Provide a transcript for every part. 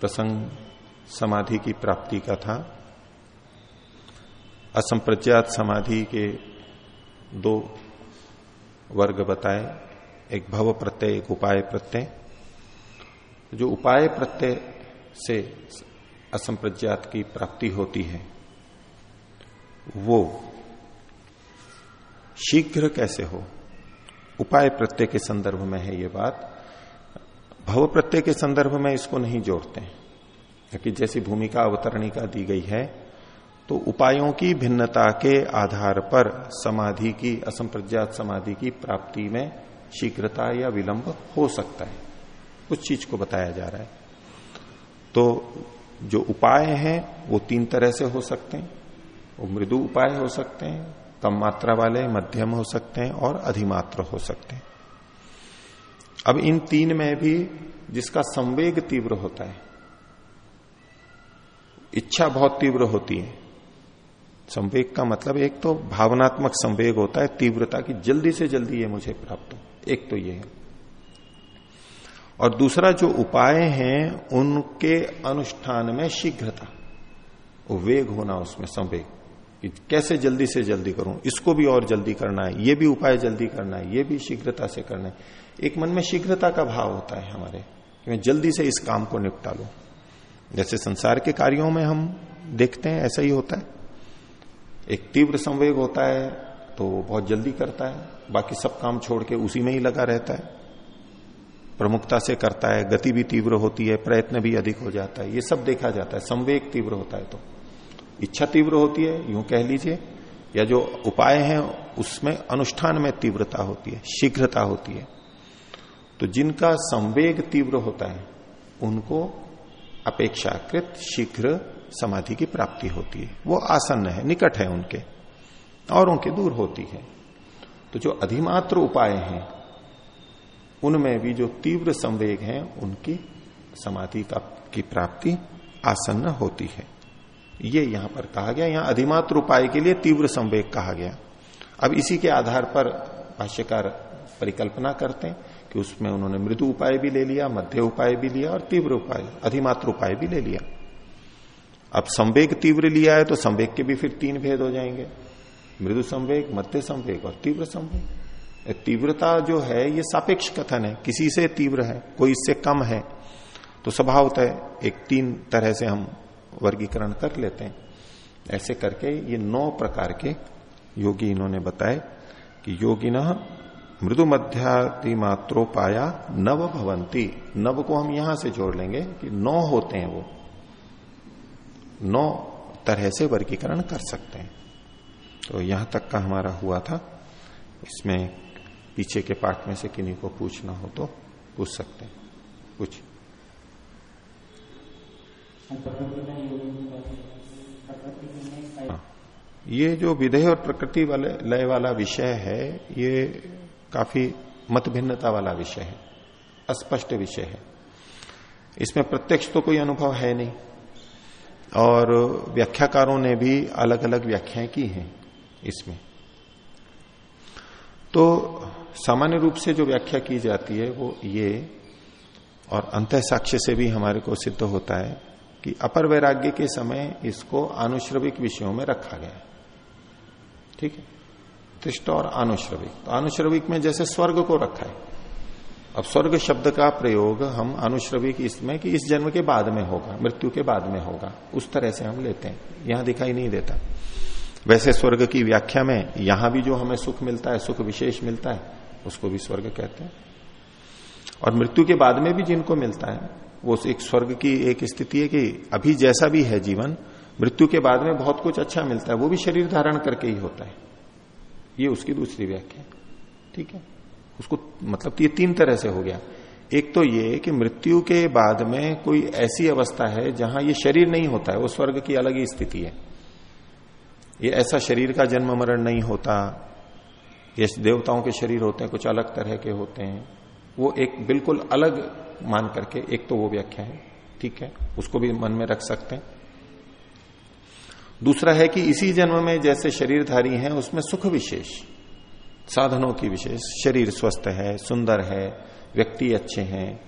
प्रसंग समाधि की प्राप्ति का था। असंप्रज्ञात समाधि के दो वर्ग बताए। एक भव प्रत्यय, एक उपाय प्रत्यय। जो उपाय प्रत्यय से असंप्रज्ञात की प्राप्ति होती है, वो शीघ्र कैसे हो? उपाय प्रत्यय के संदर्भ में है ये बात। भव प्रत्यय के संदर्भ में इसको नहीं जोड़ते क्योंकि जैसी भूमिका अवतरणिका दी गई है तो उपायों की भिन्नता के आधार पर समाधि की, असंप्रज्ञात समाधि की प्राप्ति में शीघ्रता या विलंब हो सकता है। उस चीज़ को बताया जा रहा है। तो जो उपाय हैं, वो तीन तरह से हो सकते हैं। वो मृदु उपाय हो सकते हैं, कम मात्रा वाले, मध्यम हो सकते हैं और अधिमात्र हो सकते हैं। अब इन तीन में भी जिसका संवेग तीव्र होता है, इच्छा बहुत तीव्र होती है। संवेग का मतलब एक तो भावनात्मक संवेग होता है, तीव्रता की जल्दी से जल्दी ये मुझे प्राप्त हो। एक तो ये है। और दूसरा जो उपाय हैं, उनके अनुष्ठान में शीघ्रता वेग होना उसमें संवेग, कि कैसे जल्दी से जल्दी करूँ, इसको भी और जल्दी करना है, ये भी उपाय जल्दी करना है, ये भी शीघ्रता से करना है। एक मन में शीघ्रता का भाव होता है हमारे, कि मैं जल्दी से इस काम को निपटा लू। जैसे संसार के कार्यों में हम देखते हैं, ऐसा ही होता है। एक तीव्र संवेग होता है तो बहुत जल्दी करता है, बाकी सब काम छोड़ के उसी में ही लगा रहता है। प्रमुखता से करता है, गति भी तीव्र होती है, प्रयत्न भी अधिक हो जाता है, ये सब देखा जाता है, संवेग तीव्र होता है तो। इच्छा तीव्र होती है, यूँ कह लीजिए, या जो उपाय हैं, उसमें अनुष्ठान में तीव्रता होती है, शीघ्रता होती है। तो जिनका संवेग तीव्र होता है, उनको अपेक्षाकृत शीघ्र समाधि की प्राप्ति होती है। वो आसन्न है, निकट है उनके, और उनके दूर होती है। तो जो अधिमात्र उपाय हैं, उनमें भी जो तीव्र संवेग हैं, उनकी समाधि का, की प्राप्ति आसन्न होती है। ये यहाँ पर कहा गया, यहाँ अधिमात्र उपाय के लिए तीव्र संवेग कहा गया। अब इसी के आधार पर भाष्यकार परिकल्पना करते हैं। कि उसमें उन्होंने मृदु उपाय भी ले लिया, मध्य उपाय भी लिया और तीव्र उपाय, अधिमात्र उपाय भी ले लिया। अब संवेग तीव्र लिया है तो संवेग के भी फिर तीन भेद हो जाएँगे। मृदु संवेग, मध्य संवेग और तीव्र संवेग। तीव्रता जो है, ये सापेक्ष कथन है। किसी से तीव्र है, कोई इससे कम है। तो स्वभावतः एक तीन तरह से हम वर्गीकरण कर लेते हैं। ऐसे करके ये नौ प्रकार के योगी इन्होंने बताए कि योगी न मृदु मध्याति मात्रोपाया नव भवंती। नव को हम यहाँ से जोड़ लेंगे कि नौ होते हैं वो। नौ तरह से वर्गीकरण कर सकते हैं। तो यहाँ तक का हमारा हुआ था। इसमें पीछे के पाठ में से किन्हीं को पूछना हो तो पूछ सकते हैं। कुछ हाँ। ये जो विधेय और प्रकृति वाले, लय वाला विषय है, ये काफ़ी मत भिन्नता वाला विषय है, अस्पष्ट विषय है। इसमें प्रत्यक्ष तो कोई अनुभव है नहीं। और व्याख्याकारों ने भी अलग अलग व्याख्याएँ की हैं इसमें। तो सामान्य रूप से जो व्याख्या की जाती है वो ये, और अंत साक्ष्य से भी हमारे को सिद्ध होता है कि अपर वैराग्य के समय इसको आनुश्रविक विषयों में रखा गया ठीक है? तिष्ट और आनुश्रविक तो आनुश्रविक में जैसे स्वर्ग को रखा है। अब स्वर्ग शब्द का प्रयोग हम अनुश्रविक इसमें कि इस जन्म के बाद में होगा, मृत्यु के बाद में होगा। उस तरह से हम लेते हैं। यहाँ दिखाई नहीं देता। वैसे स्वर्ग की व्याख्या में यहाँ भी जो हमें सुख मिलता है, सुख विशेष मिलता है, उसको भी स्वर्ग कहते हैं। और मृत्यु के बाद में भी जिनको मिलता है, वो एक स्वर्ग की एक स्थिति है कि अभी जैसा भी है जीवन, मृत्यु के बाद में बहुत कुछ अच्छा मिलता है, वो भी शरीर धारण करके ही होता है। ये उसकी दूसरी व्याख्या ठीक है? उसको मतलब ये तीन तरह से हो गया। एक तो ये कि मृत्यु के बाद में कोई ऐसी अवस्था है जहाँ ये शरीर नहीं होता है, वो स्वर्ग की अलग ही स्थिति है। ये ऐसा शरीर का जन्म मरण नहीं होता। ये देवताओं के शरीर होते हैं, कुछ अलग तरह के होते हैं। वो एक बिल्कुल अलग मान करके, एक तो वो व्याख्या है। ठीक है? उसको भी मन में रख सकते हैं। दूसरा है कि इसी जन्म में जैसे शरीरधारी हैं, उसमें सुख विशेष, साधनों की विशेष। शरीर स्वस्थ है, सुंदर है, व्यक्ति अच्छे हैं,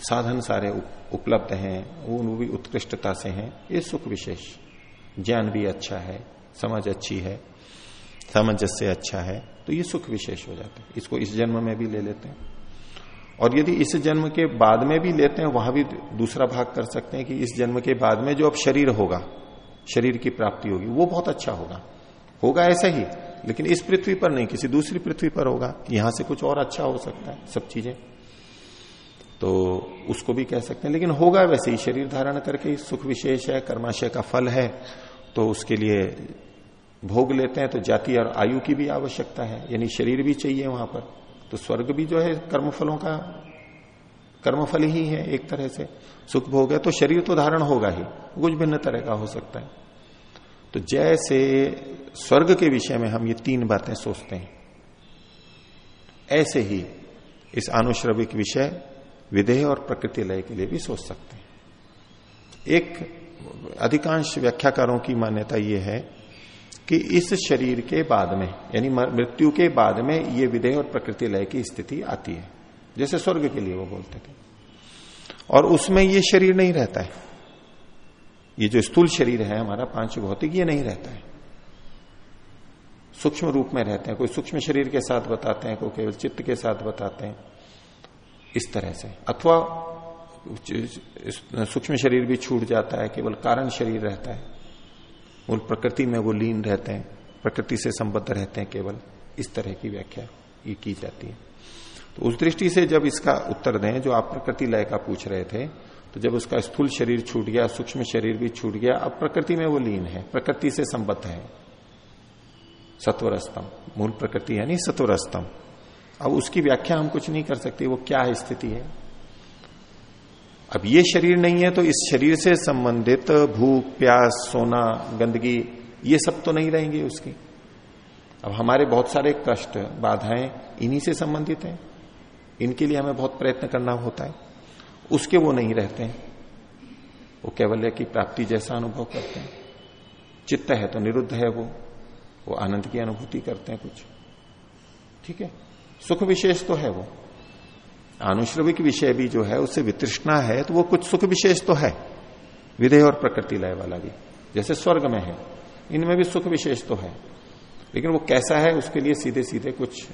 साधन सारे उपलब्ध हैं, वो भी उत्कृष्टता से हैं, ये सुख विशेष। ज्ञान भी अच्छा है, समझ अच्छी है, सामंजस्य अच्छा है तो ये सुख विशेष हो जाता है। इसको इस जन्म में भी ले लेते हैं। और यदि इस जन्म के बाद में भी लेते हैं, वहाँ भी दूसरा भाग कर सकते हैं कि इस जन्म के बाद में जो अब शरीर होगा शरीर की प्राप्ति होगी। वो बहुत अच्छा होगा। होगा ऐसा ही, लेकिन इस पृथ्वी पर नहीं, किसी दूसरी पृथ्वी पर होगा। यहाँ से कुछ और अच्छा हो सकता है, सब चीज़ें। तो उसको भी कह सकते हैं। लेकिन होगा वैसे ही, शरीर धारण करके सुख विशेष है, कर्माशय का फल है तो उसके लिए भोग लेते हैं तो जाति और आयु की भी आवश्यकता है। यानी शरीर भी चाहिए वहाँ पर। तो स्वर्ग भी जो है कर्मफलों का कर्मफल ही है एक तरह से। सुख भोग है तो शरीर तो धारण होगा ही। कुछ भिन्न तरह का हो सकता है। तो जैसे स्वर्ग के विषय में हम ये तीन बातें सोचते हैं। ऐसे ही इस आनुश्रविक विषय विधेय और प्रकृति लय के लिए भी सोच सकते हैं। एक अधिकांश व्याख्याकारों की मान्यता यह है कि इस शरीर के बाद में, यानी मृत्यु के बाद में ये विधेय और प्रकृति लय की स्थिति आती है। जैसे स्वर्ग के लिए वो बोलते थे। और उसमें ये शरीर नहीं रहता है। ये जो स्थूल शरीर है हमारा पाँच भौतिक, ये नहीं रहता है। सूक्ष्म रूप में रहते हैं। कोई सूक्ष्म शरीर के साथ बताते हैं, कोई केवल चित्त के साथ बताते हैं। इस तरह से। अथवा सूक्ष्म शरीर भी छूट जाता है, केवल कारण शरीर रहता है। मूल प्रकृति में वो लीन रहते हैं, प्रकृति से संबद्ध रहते हैं केवल। इस तरह की व्याख्या ये की जाती है। तो उस दृष्टि से जब इसका उत्तर दें, जो आप प्रकृति लय का पूछ रहे थे तो जब उसका स्थूल शरीर छूट गया, सूक्ष्म शरीर भी छूट गया, अब प्रकृति में वो लीन है, प्रकृति से संबद्ध है। सत्वर स्तंभ मूल प्रकृति यानी सत्वर स्तंभ अब उसकी व्याख्या हम कुछ नहीं कर सकते, वो क्या स्थिति है? अब ये शरीर नहीं है तो इस शरीर से संबंधित भूख, प्यास, सोना, गंदगी, ये सब तो नहीं रहेंगे उसकी। अब हमारे बहुत सारे कष्ट, बाधाएँ इन्हीं से संबंधित हैं। इनके लिए हमें बहुत प्रयत्न करना होता है। उसके वो नहीं रहते हैं। वो कैवल्य की प्राप्ति जैसा अनुभव करते हैं। चित्त है तो निरुद्ध है वो। वो आनंद की अनुभूति करते हैं कुछ। ठीक है? सुख विशेष तो है वो। आनुश्रविक विषय भी जो है, उससे वितृष्णा है तो वो कुछ सुख विशेष तो है। विधेय और प्रकृति लय वाला भी। जैसे स्वर्ग में है। इनमें भी सुख विशेष तो है। लेकिन वो कैसा है, उसके लिए सीधे सीधे कुछ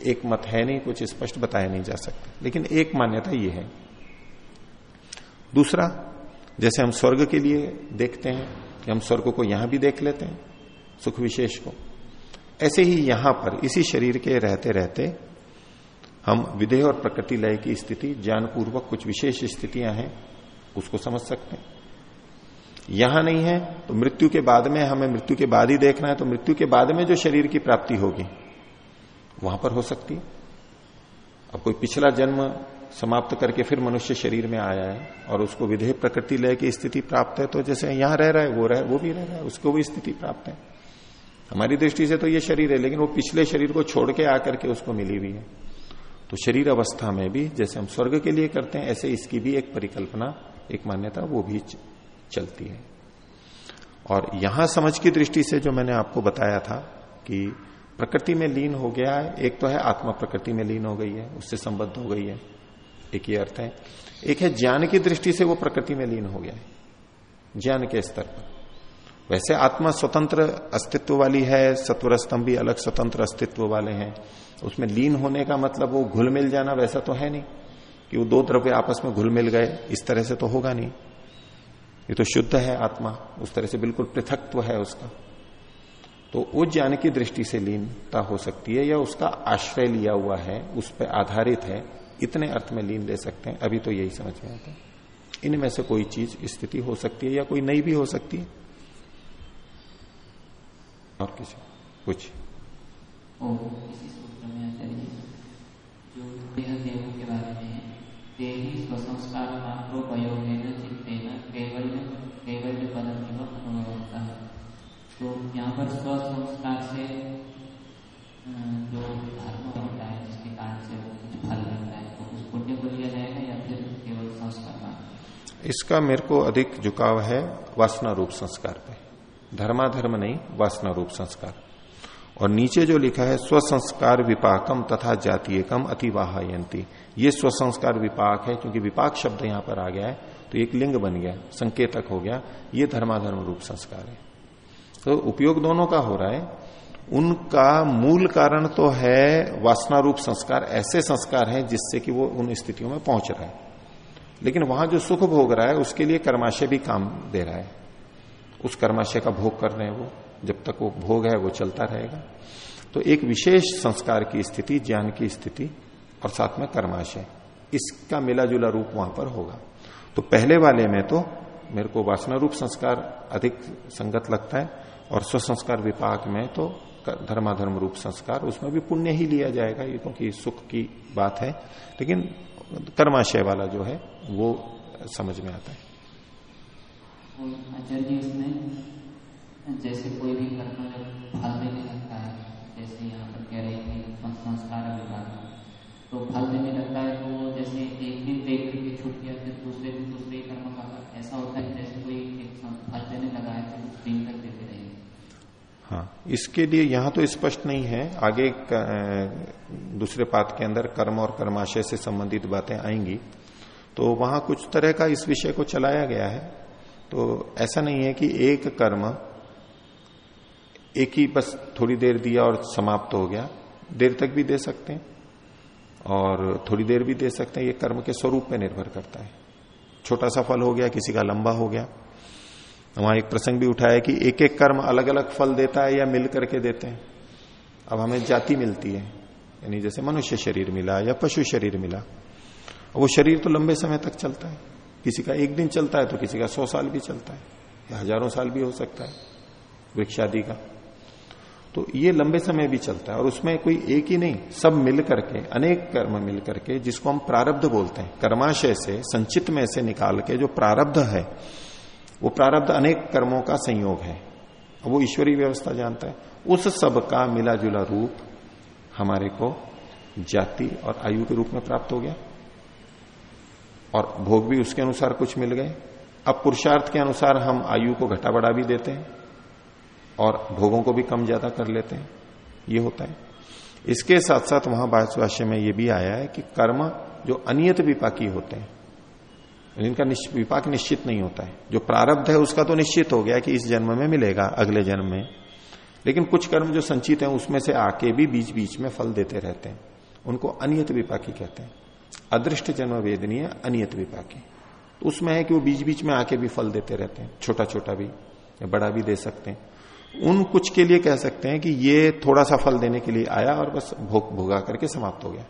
एक मत है नहीं, कुछ स्पष्ट बताया नहीं जा सकता। लेकिन एक मान्यता ये है। दूसरा, जैसे हम स्वर्ग के लिए देखते हैं कि हम स्वर्ग को यहाँ भी देख लेते हैं, सुख विशेष को, ऐसे ही यहाँ पर, इसी शरीर के रहते रहते, हम विधेय और प्रकृति लय की स्थिति, ज्ञानपूर्वक कुछ विशेष स्थितियाँ हैं, उसको समझ सकते हैं। यहाँ नहीं है तो मृत्यु के बाद में, हमें मृत्यु के बाद ही देखना है तो मृत्यु के बाद में जो शरीर की प्राप्ति होगी। वहाँ पर हो सकती है। अब कोई पिछला जन्म समाप्त करके फिर मनुष्य शरीर में आया है और उसको विधेय प्रकृति लय की स्थिति प्राप्त है तो जैसे यहाँ रह रहा है, वो रह, वो भी रह रहा है, उसको भी स्थिति प्राप्त है। हमारी दृष्टि से तो ये शरीर है, लेकिन वो पिछले शरीर को छोड़ के आकर के उसको मिली हुई है। तो शरीर अवस्था में भी, जैसे हम स्वर्ग के लिए करते हैं, ऐसे इसकी भी एक परिकल्पना, एक मान्यता, वो भी चलती है। और यहाँ समझ की दृष्टि से जो मैंने आपको बताया था कि प्रकृति में लीन हो गया है, एक तो है आत्मा प्रकृति में लीन हो गई है, उससे संबद्ध हो गई है। एक ही अर्थ है। एक है ज्ञान की दृष्टि से वो प्रकृति में लीन हो गया है, ज्ञान के स्तर पर। वैसे आत्मा स्वतंत्र अस्तित्व वाली है सत्वर स्तंभ भी अलग स्वतंत्र अस्तित्व वाले हैं। उसमें लीन होने का मतलब वो घुल मिल जाना वैसा तो है नहीं, कि वो दो द्रव्य आपस में घुल मिल गए, इस तरह से तो होगा नहीं। ये तो शुद्ध है आत्मा, उस तरह से बिल्कुल पृथकत्व है उसका। तो उस ज्ञान की दृष्टि से लीनता हो सकती है या उसका आश्रय लिया हुआ है, उस पर आधारित है, इतने अर्थ में लीन ले सकते हैं, अभी तो यही समझ में आता है। इनमें से कोई चीज़ स्थिति हो सकती है या कोई नई भी हो सकती है? और किसी, कुछ। तो यहाँ पर स्व संस्कार से जो धर्म होता है, जिसके कारण से वो कुछ फल मिलता है तो उस पुण्य को लिया जाएगा या फिर केवल संस्कार इसका मेरे को अधिक झुकाव है वासना रूप संस्कार पे। धर्माधर्म नहीं, वासना रूप संस्कार। और नीचे जो लिखा है, स्वसंस्कार विपाकम तथा जातीयकम अतिवाहयंती ये स्वसंस्कार विपाक है, क्योंकि विपाक शब्द यहाँ पर आ गया है तो एक लिंग बन गया, संकेतक हो गया। ये धर्माधर्म रूप संस्कार है। तो उपयोग दोनों का हो रहा है। उनका मूल कारण तो है वासना रूप संस्कार, ऐसे संस्कार हैं जिससे कि वो उन स्थितियों में पहुँच रहा है। लेकिन वहाँ जो सुख भोग रहा है, उसके लिए कर्माशय भी काम दे रहा है। उस कर्माशय का भोग कर रहे हैं वो। जब तक वो भोग है, वो चलता रहेगा। तो एक विशेष संस्कार की स्थिति, ज्ञान की स्थिति और साथ में कर्माशय, इसका मिला जुला रूप वहाँ पर होगा। तो पहले वाले में तो मेरे को वासना रूप संस्कार अधिक संगत लगता है। और स्वसंस्कार विपाक में तो धर्माधर्म रूप संस्कार, उसमें भी पुण्य ही लिया जाएगा, ये क्योंकि सुख की बात है। लेकिन कर्माशय वाला जो है, वो समझ में आता है। आचार्य जैसे कोई भी कर्म फल देने लगता है, जैसे यहाँ पर कह रहे थे संस्कार विभाग तो फल देने लगता है तो जैसे एक दिन फिर दूसरे दिन दूसरे कर्म का ऐसा होता है जैसे कोई फल देने लगा है तो दिन तक देते हाँ इसके लिए यहाँ तो स्पष्ट नहीं है। आगे दूसरे पात के अंदर कर्म और कर्माशय से संबंधित बातें आएँगी। तो वहाँ कुछ तरह का इस विषय को चलाया गया है। तो ऐसा नहीं है कि एक कर्म, एक ही बस थोड़ी देर दिया और समाप्त हो गया। देर तक भी दे सकते हैं और थोड़ी देर भी दे सकते हैं। ये कर्म के स्वरूप पे निर्भर करता है। छोटा सा फल हो गया, किसी का लंबा हो गया। वहाँ एक प्रसंग भी उठाया कि एक एक कर्म अलग अलग फल देता है या मिल करके देते हैं। अब हमें जाति मिलती है, यानी जैसे मनुष्य शरीर मिला या पशु शरीर मिला वो शरीर तो लंबे समय तक चलता है। किसी का एक दिन चलता है तो किसी का सौ साल भी चलता है, या हज़ारों साल भी हो सकता है वृक्ष आदि का। तो ये लंबे समय भी चलता है और उसमें कोई एक ही नहीं, सब मिल करके, अनेक कर्म मिल करके जिसको हम प्रारब्ध बोलते हैं, कर्माशय से, संचित में से निकाल के जो प्रारब्ध है वो प्रारब्ध अनेक कर्मों का संयोग है। वो ईश्वरीय व्यवस्था जानता है। उस सब का मिला जुला रूप हमारे को जाति और आयु के रूप में प्राप्त हो गया। और भोग भी उसके अनुसार कुछ मिल गए। अब पुरुषार्थ के अनुसार हम आयु को घटा बढ़ा भी देते हैं और भोगों को भी कम ज़्यादा कर लेते हैं। ये होता है। इसके साथ साथ वहाँ भाष्य में यह भी आया है कि कर्म जो अनियत विपाकी होते हैं इनका विपाक निश्चित नहीं होता है। जो प्रारब्ध है उसका तो निश्चित हो गया कि इस जन्म में मिलेगा, अगले जन्म में। लेकिन कुछ कर्म जो संचित हैं, उसमें से आके भी बीच बीच में फल देते रहते हैं। उनको अनियत विपाकी कहते हैं। अदृष्ट जन्म वेदनीय, अनियत विपाकी। तो उसमें है कि वो बीच बीच में आके भी फल देते रहते हैं। छोटा छोटा भी, या बड़ा भी दे सकते हैं। उन कुछ के लिए कह सकते हैं कि ये थोड़ा सा फल देने के लिए आया और बस भोग, भोगा करके समाप्त हो गया।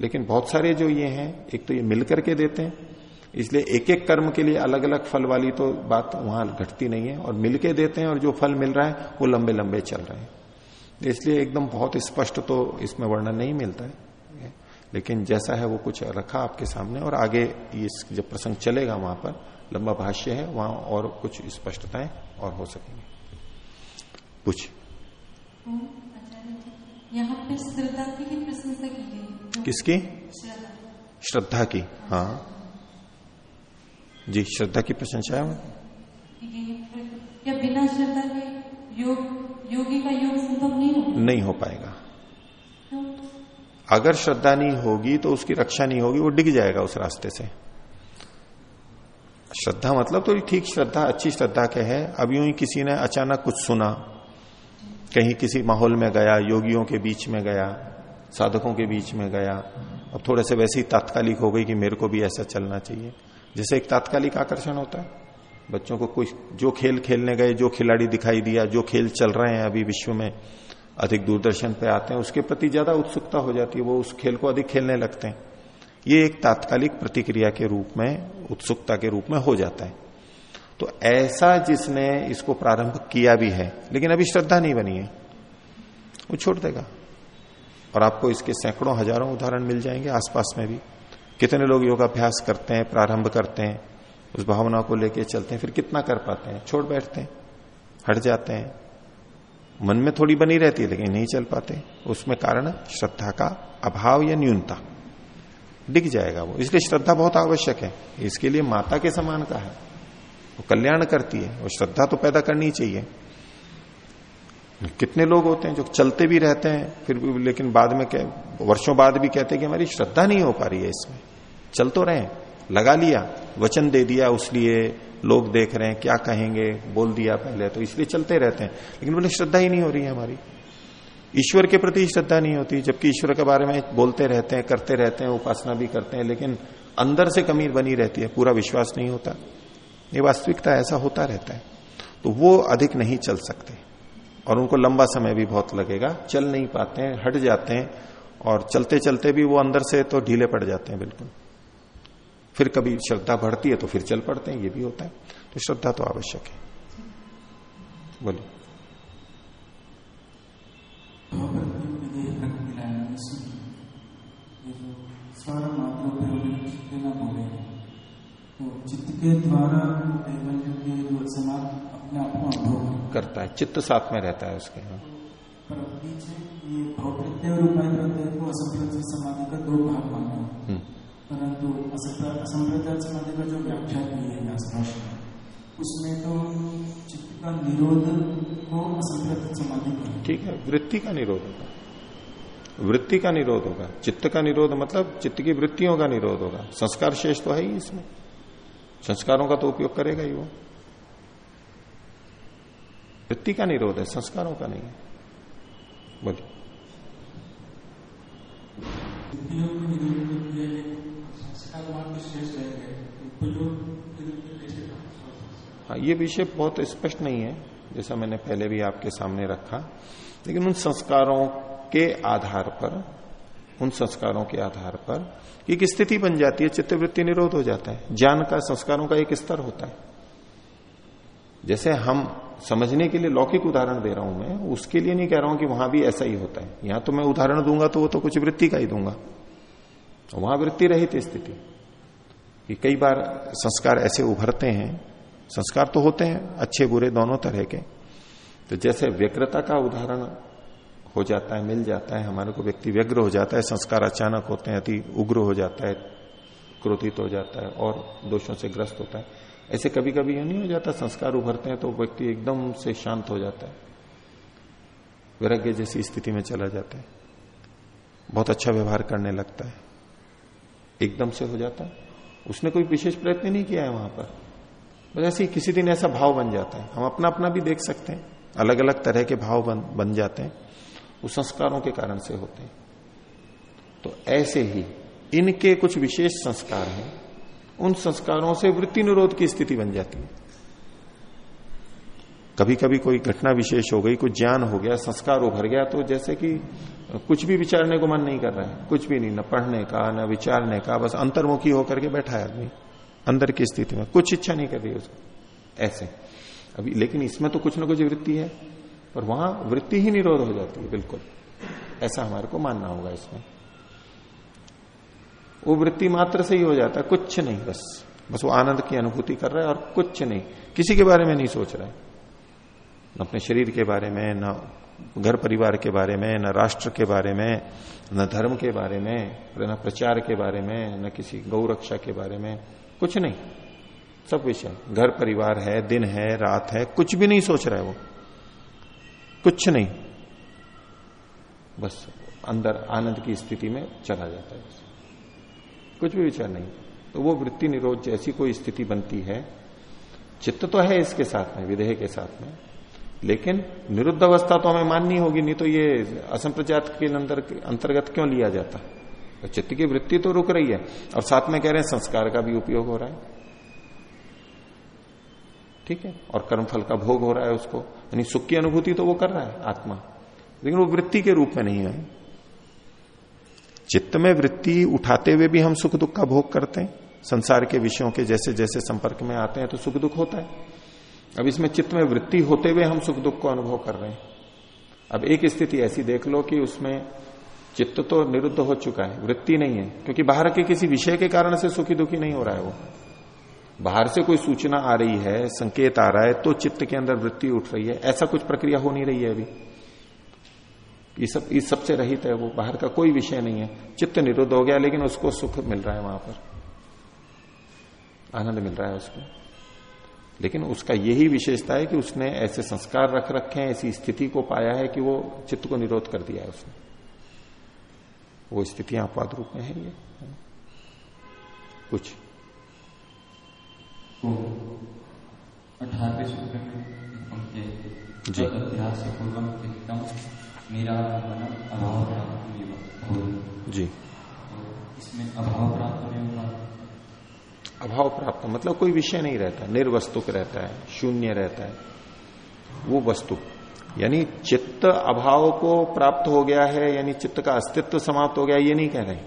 लेकिन बहुत सारे जो ये हैं, एक तो ये मिल करके देते हैं इसलिए एक एक कर्म के लिए अलग अलग फल वाली तो बात वहाँ घटती नहीं है और मिलके देते हैं और जो फल मिल रहा है वो लंबे लंबे चल रहे हैं। इसलिए एकदम बहुत स्पष्ट तो इसमें वर्णन नहीं मिलता है। लेकिन जैसा है वो कुछ रखा आपके सामने और आगे ये जब प्रसंग चलेगा वहाँ पर लंबा भाष्य है वहाँ और कुछ स्पष्टताएँ और हो सकेंगे। कुछ यहाँ पे श्रद्धा की प्रशंसा की गई किसकी? श्रद्धा की हाँ। जी श्रद्धा की प्रशंसा है। क्या बिना श्रद्धा के योग योगी का योग संभव नहीं हो नहीं हो पाएगा। अगर श्रद्धा नहीं होगी तो उसकी रक्षा नहीं होगी वो डिग जाएगा उस रास्ते से। श्रद्धा मतलब तो ठीक श्रद्धा अच्छी श्रद्धा के है। अब यूँ ही किसी ने अचानक कुछ सुना कहीं किसी माहौल में गया योगियों के बीच में गया साधकों के बीच में गया अब थोड़े से वैसे ही तात्कालिक हो गई कि मेरे को भी ऐसा चलना चाहिए। जैसे एक तात्कालिक आकर्षण होता है। बच्चों को कुछ जो खेल खेलने गए, जो खिलाड़ी दिखाई दिया, जो खेल चल रहे हैं अभी विश्व में अधिक दूरदर्शन पे आते हैं, उसके प्रति ज़्यादा उत्सुकता हो जाती है, वो उस खेल को अधिक खेलने लगते हैं। ये एक तात्कालिक प्रतिक्रिया के रूप में, उत्सुकता के रूप में हो जाता है। तो ऐसा जिसने इसको प्रारंभ किया भी है, लेकिन अभी श्रद्धा नहीं बनी है, वो छोड़ देगा। और आपको इसके सैकड़ों, हज़ारों उदाहरण मिल जाएँगे आसपास में भी। कितने लोग योगाभ्यास करते हैं, प्रारंभ करते हैं, उस भावना को लेके चलते हैं, फिर कितना कर पाते हैं? छोड़ बैठते हैं, हट जाते हैं। मन में थोड़ी बनी रहती है, लेकिन नहीं चल पाते। उसमें कारण श्रद्धा का अभाव या न्यूनता। डिग जाएगा वो। इसलिए श्रद्धा बहुत आवश्यक है। इसके लिए माता के समान का है। वो कल्याण करती है। वो श्रद्धा तो पैदा करनी चाहिए। कितने लोग होते हैं जो चलते भी रहते हैं, फिर भी, लेकिन बाद में कह, वर्षों बाद भी कहते हैं कि हमारी श्रद्धा नहीं हो पा रही है इसमें। चल तो रहे लगा लिया, वचन दे दिया उसलिए लोग देख रहे हैं, क्या कहेंगे, बोल दिया पहले तो इसलिए चलते रहते हैं। लेकिन बोले, श्रद्धा ही नहीं हो रही है हमारी। ईश्वर के प्रति श्रद्धा नहीं होती, जबकि ईश्वर के बारे में बोलते रहते हैं, करते रहते हैं, उपासना भी करते हैं, लेकिन अंदर से कमी बनी रहती है, पूरा विश्वास नहीं होता। ये वास्तविकता ऐसा होता रहता है तो वो अधिक नहीं चल सकते। और उनको लंबा समय भी बहुत लगेगा। चल नहीं पाते हैं, हट जाते हैं और चलते चलते भी वो अंदर से तो ढीले पड़ जाते हैं बिल्कुल। फिर कभी श्रद्धा बढ़ती है तो फिर चल पड़ते हैं, ये भी होता है। तो श्रद्धा तो आवश्यक है। बोलिए। चित्त के द्वारा करता है चित्त साथ में रहता है उसके हाँ परंतु असंप्रदाय समाधि का जो व्याख्या की है उसमें तो चित्त का निरोध को असंप्रदाय समाधि ठीक है वृत्ति का निरोध होगा। वृत्ति का निरोध होगा। चित्त का निरोध मतलब चित्त की वृत्तियों का निरोध होगा। संस्कार शेष तो है ही इसमें। संस्कारों का तो उपयोग करेगा ही वो। वृत्ति का निरोध है संस्कारों का नहीं है। बोलिए। हाँ ये विषय बहुत स्पष्ट नहीं है जैसा मैंने पहले भी आपके सामने रखा। लेकिन उन संस्कारों के आधार पर उन संस्कारों के आधार पर एक स्थिति बन जाती है चित्तवृत्ति निरोध हो जाता है। ज्ञान का संस्कारों का एक स्तर होता है। जैसे हम समझने के लिए लौकिक उदाहरण दे रहा हूँ मैं, उसके लिए नहीं कह रहा हूँ कि वहाँ भी ऐसा ही होता है। यहाँ तो मैं उदाहरण दूँगा तो वो तो कुछ वृत्ति का ही दूँगा। वहाँ वृत्ति रहित स्थिति कि कई बार संस्कार ऐसे उभरते हैं, संस्कार तो होते हैं, अच्छे बुरे दोनों तरह के। तो जैसे व्यग्रता का उदाहरण हो जाता है, मिल जाता है, हमारे को व्यक्ति व्यग्र हो जाता है, संस्कार अचानक होते हैं, अति उग्र हो जाता है, क्रोधित हो जाता है और दोषों से ग्रस्त होता है। ऐसे कभी कभी यह नहीं हो जाता संस्कार उभरते हैं तो व्यक्ति एकदम से शांत हो जाता है। वैराग्य जैसी स्थिति में चला जाता है। बहुत अच्छा व्यवहार करने लगता है। एकदम से हो जाता है। उसने कोई विशेष प्रयत्न नहीं किया है वहाँ पर। बस ऐसे ही किसी दिन ऐसा भाव बन जाता है। हम अपना अपना भी देख सकते हैं। अलग अलग तरह के भाव बन, बन जाते हैं। उस संस्कारों के कारण से होते हैं। तो ऐसे ही इनके कुछ विशेष संस्कार हैं। उन संस्कारों से वृत्ति निरोध की स्थिति बन जाती है। कभी कभी कोई घटना विशेष हो गई कुछ ज्ञान हो गया, संस्कार उभर गया तो जैसे कि कुछ भी विचारने को मन नहीं कर रहा है। कुछ भी नहीं, न पढ़ने का, न विचारने का, बस अंतर्मुखी होकर के बैठा है आदमी, अंदर की स्थिति में। कुछ इच्छा नहीं कर रही उसको। ऐसे। अभी लेकिन इसमें तो कुछ ना कुछ वृत्ति है, और वहाँ वृत्ति ही निरोध हो जाती है, बिल्कुल। ऐसा हमारे को मानना होगा इसमें। वो वृत्ति मात्र से ही हो जाता है, कुछ नहीं, बस बस वो आनंद की अनुभूति कर रहा है और कुछ नहीं, किसी के बारे में नहीं सोच रहा है। न अपने शरीर के बारे में, न घर परिवार के बारे में, न राष्ट्र के बारे में, न धर्म के बारे में, न प्रचार के बारे में, न किसी गौ रक्षा के बारे में, कुछ नहीं। सब विषय, घर परिवार है, दिन है, रात है, कुछ भी नहीं सोच रहा है वो। कुछ नहीं। बस अंदर आनंद की स्थिति में चला जाता है कुछ भी विचार नहीं। तो वो वृत्ति निरोध जैसी कोई स्थिति बनती है। चित्त तो है इसके साथ में, विदेह के साथ में। लेकिन निरुद्ध अवस्था तो हमें माननी होगी, नहीं तो ये असंप्रजात के अंदर, अंतर्गत क्यों लिया जाता? तो चित्त की वृत्ति तो रुक रही है, और साथ में कह रहे हैं संस्कार का भी उपयोग हो रहा है। ठीक है? और कर्मफल का भोग हो रहा है उसको। यानी सुख की अनुभूति तो वो कर रहा है, आत्मा। लेकिन वो वृत्ति के रूप में नहीं है। चित्त में वृत्ति उठाते हुए भी हम सुख दुख का भोग करते हैं। संसार के विषयों के जैसे जैसे संपर्क में आते हैं तो सुख दुख होता है। अब इसमें चित्त में वृत्ति होते हुए हम सुख दुख को अनुभव कर रहे हैं। अब एक स्थिति ऐसी देख लो कि उसमें चित्त तो निरुद्ध हो चुका है, वृत्ति नहीं है, क्योंकि बाहर के किसी विषय के कारण से सुखी दुखी नहीं हो रहा है वो। बाहर से कोई सूचना आ रही है, संकेत आ रहा है तो चित्त के अंदर वृत्ति उठ रही है। ऐसा कुछ प्रक्रिया हो नहीं रही है अभी। ये सब इस सबसे रहित है वो बाहर का कोई विषय नहीं है। चित्त निरुद्ध हो गया लेकिन उसको सुख मिल रहा है वहाँ पर। आनंद मिल रहा है उसको। लेकिन उसका यही विशेषता है कि उसने ऐसे संस्कार रख रखे हैं ऐसी स्थिति को पाया है कि वो चित्त को निरोध कर दिया है उसने। वो स्थितियाँ अपवाद रूप में है ये। कुछ। अठारहवें सूत्र में जी। अभ्यास चित्तम मेरा अभाव प्राप्त जी। तो इसमें अभाव प्राप्त नहीं अभाव प्राप्त मतलब कोई विषय नहीं रहता निर्वस्तुक रहता है शून्य रहता है वो वस्तु। यानी चित्त अभाव को प्राप्त हो गया है यानी चित्त का अस्तित्व समाप्त हो गया ये नहीं कह रहे।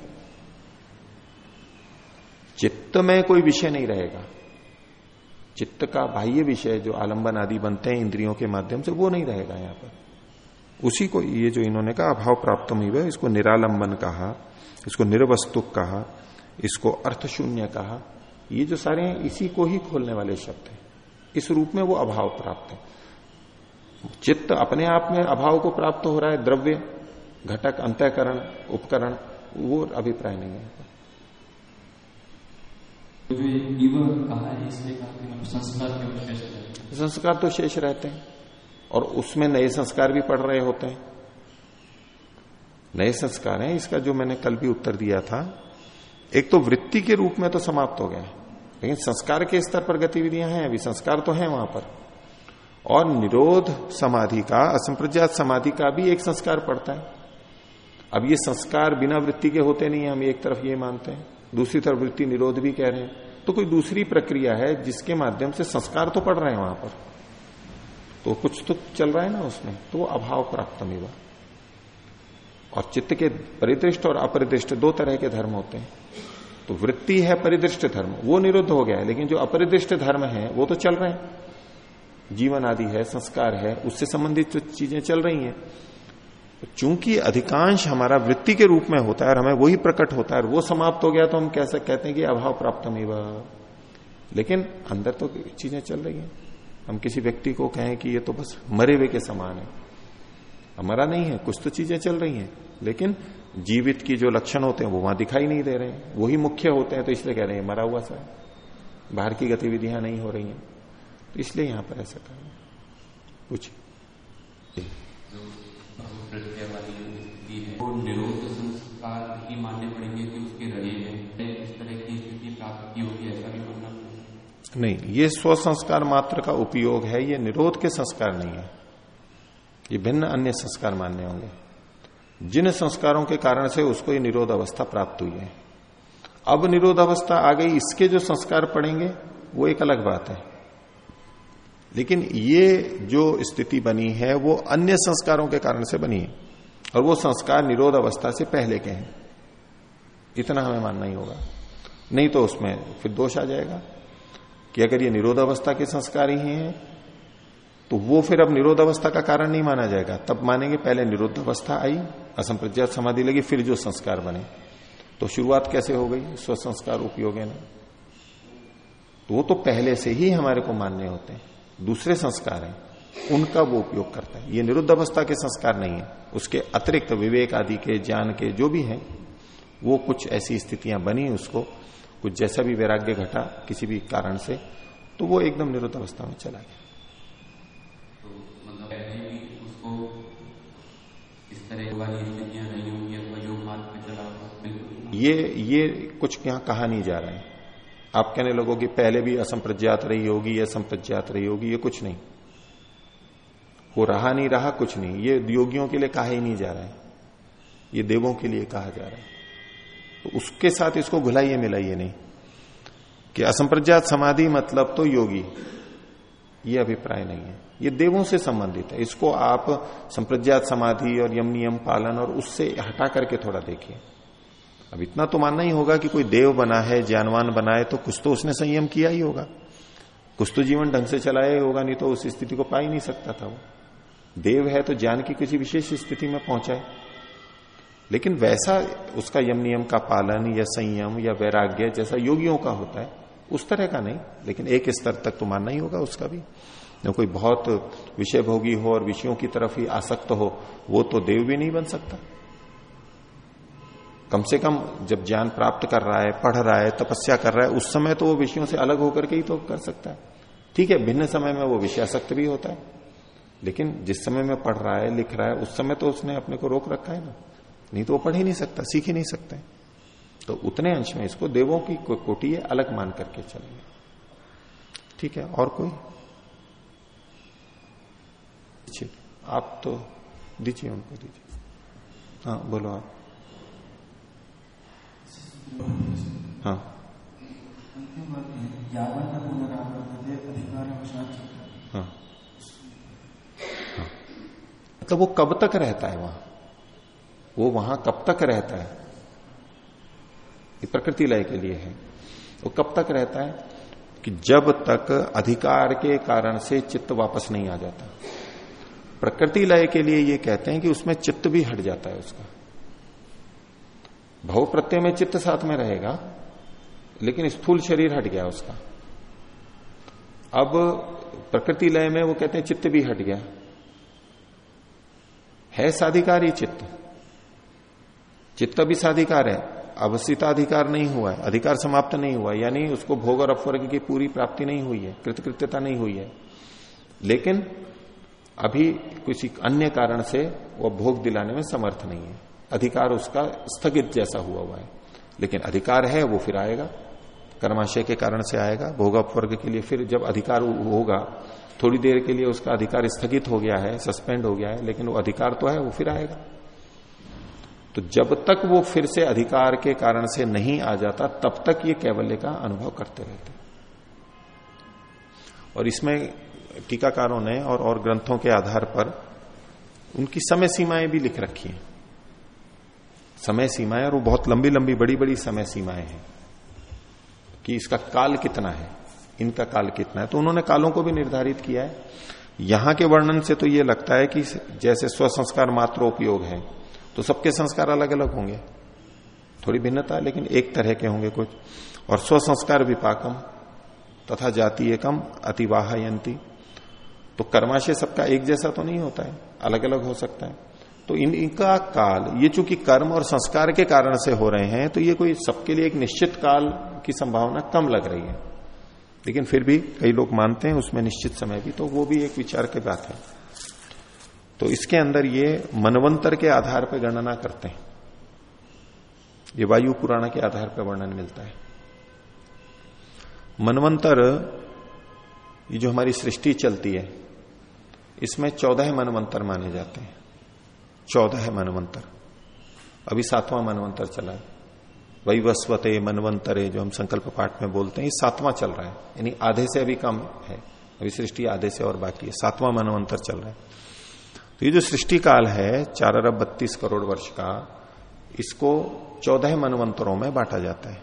चित्त में कोई विषय नहीं रहेगा। चित्त का बाह्य विषय जो आलंबन आदि बनते हैं इंद्रियों के माध्यम से वो नहीं रहेगा यहाँ पर। उसी को ये जो इन्होंने कहा अभाव प्राप्त हुई इसको निरालंबन कहा इसको निर्वस्तुक कहा इसको अर्थ शून्य कहा ये जो सारे हैं इसी को ही खोलने वाले शब्द हैं। इस रूप में वो अभाव प्राप्त है। चित्त अपने आप में अभाव को प्राप्त हो रहा है द्रव्य घटक अंतकरण उपकरण वो अभिप्राय नहीं तो हैं। संस्कार तो शेष रहते हैं। और उसमें नए संस्कार भी पड़ रहे होते हैं। नए संस्कार हैं, इसका जो मैंने कल भी उत्तर दिया था। एक तो वृत्ति के रूप में तो समाप्त हो है, लेकिन संस्कार के स्तर पर गतिविधियाँ हैं, अभी संस्कार तो हैं वहाँ पर। और निरोध समाधि का, असंप्रज्ञात समाधि का भी एक संस्कार पड़ता है। अब ये संस्कार बिना वृत्ति के होते नहीं है, हम एक तरफ़ ये मानते हैं, दूसरी तरफ़ वृत्ति निरोध भी कह रहे हैं। तो कोई दूसरी प्रक्रिया है जिसके माध्यम से संस्कार तो पड़ रहे हैं वहाँ पर। तो कुछ तो चल रहा है ना उसमें तो वो अभाव प्राप्त हुआ। और चित्त के परिदृष्ट और अपरिदृष्ट दो तरह के धर्म होते हैं। तो वृत्ति है, परिदृष्ट धर्म, वो निरुद्ध हो गया है, लेकिन जो अपरिदृष्ट धर्म है, वो तो चल रहे हैं। जीवन आदि है, संस्कार है, उससे संबंधित जो चीज़ें चल रही हैं। तो चूँकि अधिकांश हमारा वृत्ति के रूप में होता है और हमें वही प्रकट होता है और वो समाप्त हो गया तो हम कैसे कहते हैं कि अभाव प्राप्त लेकिन अंदर तो चीज़ें चल रही हैं। हम किसी व्यक्ति को कहें कि ये तो बस मरे हुए के समान है। हमारा नहीं है, कुछ तो चीज़ें चल रही हैं, लेकिन जीवित की जो लक्षण होते हैं, वो वहाँ दिखाई नहीं दे रहे हैं। वही मुख्य होते हैं तो इसलिए कह रहे हैं मरा हुआ सा बाहर की गतिविधियाँ नहीं हो रही हैं। तो इसलिए यहाँ पर ऐसा कर कुछ जो बहुप्रत्यय वाली जो स्थिति है वो निरोध संस्कार ही मानने पड़ेंगे कि उसके रहे हैं इस तरह की स्थिति प्राप्त की होगी ऐसा भी मानना पड़ेगा नहीं, ये स्व संस्कार मात्र का उपयोग है, ये निरोध के संस्कार नहीं है। ये भिन्न अन्य संस्कार मानने होंगे। जिन संस्कारों के कारण से उसको ये निरोध अवस्था प्राप्त हुई है। अब निरोध अवस्था आ गई, इसके जो संस्कार पड़ेंगे, वो एक अलग बात है। लेकिन ये जो स्थिति बनी है, वो अन्य संस्कारों के कारण से बनी है। और वो संस्कार निरोध अवस्था से पहले के हैं। इतना हमें मानना ही होगा। नहीं तो उसमें फिर दोष आ जाएगा। कि अगर ये निरोध अवस्था के संस्कार ही हैं तो वो फिर अब निरोध अवस्था का कारण नहीं माना जाएगा। तब मानेंगे पहले निरोध अवस्था आई असंप्रज्ञात समाधि लगी, फिर जो संस्कार बने। तो शुरुआत कैसे हो गई? स्व संस्कार उपयोग है ना? तो वो तो पहले से ही हमारे को मानने होते हैं। दूसरे संस्कार हैं, उनका वो उपयोग करता है। ये निरुद्ध अवस्था के संस्कार नहीं है। उसके अतिरिक्त विवेक आदि के, ज्ञान के जो भी हैं, वो कुछ ऐसी स्थितियाँ बनी उसको कुछ जैसा भी वैराग्य घटा किसी भी कारण से तो वो एकदम निरुद्ध अवस्था में चला गया। तो मतलब उसको इस तरह वाली ये ये कुछ यहाँ कहा नहीं जा रहा है। आप कहने लगो कि पहले भी असंप्रज्ञात रही होगी या संप्रज्ञात रही होगी ये कुछ नहीं। वो रहा नहीं रहा कुछ नहीं। ये योगियों के लिए कहा ही नहीं जा रहा है। ये देवों के लिए कहा जा रहा है। उसके साथ इसको घुलाइए मिलाइए नहीं। कि असंप्रज्ञात समाधि मतलब तो योगी। ये अभिप्राय नहीं है। ये देवों से संबंधित है। इसको आप संप्रज्ञात समाधि और यम नियम पालन और उससे हटा करके थोड़ा देखिए। अब इतना तो मानना ही होगा कि कोई देव बना है, ज्ञानवान बना है तो कुछ तो उसने संयम किया ही होगा। कुछ तो जीवन ढंग से चलाया ही होगा, नहीं तो उस स्थिति को पा ही नहीं सकता था वो। देव है तो ज्ञान की किसी विशेष स्थिति में पहुँचाए लेकिन वैसा उसका यम नियम का पालन या संयम या वैराग्य जैसा योगियों का होता है, उस तरह का नहीं। लेकिन एक स्तर तक तो मानना ही होगा उसका भी। न कोई बहुत विषय भोगी हो और विषयों की तरफ़ ही आसक्त हो, वो तो देव भी नहीं बन सकता। कम से कम जब ज्ञान प्राप्त कर रहा है, पढ़ रहा है, तपस्या कर रहा है, उस समय तो वो विषयों से अलग होकर के ही तो कर सकता है। ठीक है, भिन्न समय में वो विषयासक्त भी होता है। लेकिन जिस समय में पढ़ रहा है, लिख रहा है, उस समय तो उसने अपने को रोक रखा है ना। नहीं तो वो पढ़ ही नहीं सकता, सीख ही नहीं सकते। तो उतने अंश में इसको देवों की कोटि है अलग मान करके चलेंगे। ठीक है, और कोई? आप तो दीजिए उनको, दीजिए। हाँ बोलो आप। हाँ। हाँ। मतलब वो कब तक रहता है वहाँ? वो वहाँ कब तक रहता है? ये प्रकृति लय के लिए है। वो कब तक रहता है? कि जब तक अधिकार के कारण से चित्त वापस नहीं आ जाता। प्रकृति लय के लिए ये कहते हैं कि उसमें चित्त भी हट जाता है उसका। भव प्रत्यय में चित्त साथ में रहेगा, लेकिन स्थूल शरीर हट गया उसका। अब प्रकृति लय में वो कहते हैं चित्त भी हट गया। है साधिकारी चित्त। चित्त भी साधिकार है अवस्थिताधिकार नहीं हुआ है, अधिकार समाप्त नहीं हुआ यानी उसको भोग और अपवर्ग की पूरी प्राप्ति नहीं हुई है, कृतकृत्यता नहीं हुई है। लेकिन अभी किसी अन्य कारण से वह भोग दिलाने में समर्थ नहीं है। अधिकार उसका स्थगित जैसा हुआ हुआ है। लेकिन अधिकार है, वो फिर आएगा, कर्माशय के कारण से आएगा, भोग अपवर्ग के लिए फिर जब अधिकार होगा, थोड़ी देर के लिए उसका अधिकार स्थगित हो गया है, सस्पेंड हो गया है, लेकिन वो अधिकार तो है, वो फिर आएगा। तो जब तक वो फिर से अधिकार के कारण से नहीं आ जाता, तब तक ये कैवल्य का अनुभव करते रहते और इसमें टीकाकारों ने और और ग्रंथों के आधार पर उनकी समय सीमाएँ भी लिख रखी हैं। समय सीमाएँ, और वो बहुत लंबी लंबी, बड़ी बड़ी समय सीमाएँ हैं कि इसका काल कितना है, इनका काल कितना है। तो उन्होंने कालों को भी निर्धारित किया है। यहाँ के वर्णन से तो ये लगता है कि जैसे स्वसंस्कार मात्र उपयोग है तो सबके संस्कार अलग अलग होंगे। थोड़ी भिन्नता है लेकिन एक तरह के होंगे कुछ। और स्व संस्कार विपाकम, तथा जातीय कम अतिवाहयंती तो कर्माशय सबका एक जैसा तो नहीं होता है अलग अलग हो सकता है। तो इन, इनका काल, ये चूँकि कर्म और संस्कार के कारण से हो रहे हैं तो ये कोई सबके लिए एक निश्चित काल की संभावना कम लग रही है। लेकिन फिर भी कई लोग मानते हैं, उसमें निश्चित समय भी तो वो भी एक विचार की बात है। तो इसके अंदर ये मनवंतर के आधार पर गणना करते हैं। ये वायु पुराण के आधार पर वर्णन मिलता है। मनवंतर, ये जो हमारी सृष्टि चलती है, इसमें चौदह मनवंतर माने जाते हैं। चौदह मनवंतर। अभी सातवां मनवंतर चला है। वही वस्वते मनवंतरे, जो हम संकल्प पाठ में बोलते हैं, ये सातवां चल रहा है। यानी आधे से अभी कम है। अभी सृष्टि आधे से और बाकी है। सातवां मनवंतर चल रहा है। तो ये जो सृष्टि काल है चार अरब बत्तीस करोड़ वर्ष का, इसको चौदह मनवंतरों में बांटा जाता है।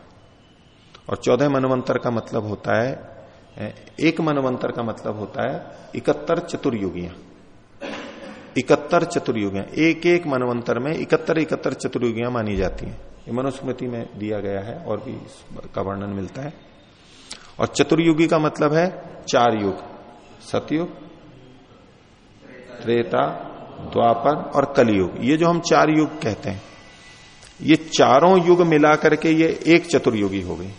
और चौदह मनवंतर का मतलब होता है एक मनवंतर का मतलब होता है इकहत्तर चतुर्युगियाँ। इकहत्तर चतुर्युगियाँ एक एक मनवंतर में इकहत्तर इकहत्तर चतुर्युगियाँ मानी जाती हैं। ये मनुस्मृति में दिया गया है और भी इसका वर्णन मिलता है। और चतुर्युगी का मतलब है चार युग, सतयुग त्रेता द्वापर और कलयुग। ये जो हम चार युग कहते हैं, ये चारों युग मिलाकर के ये एक चतुर्युगी हो गई।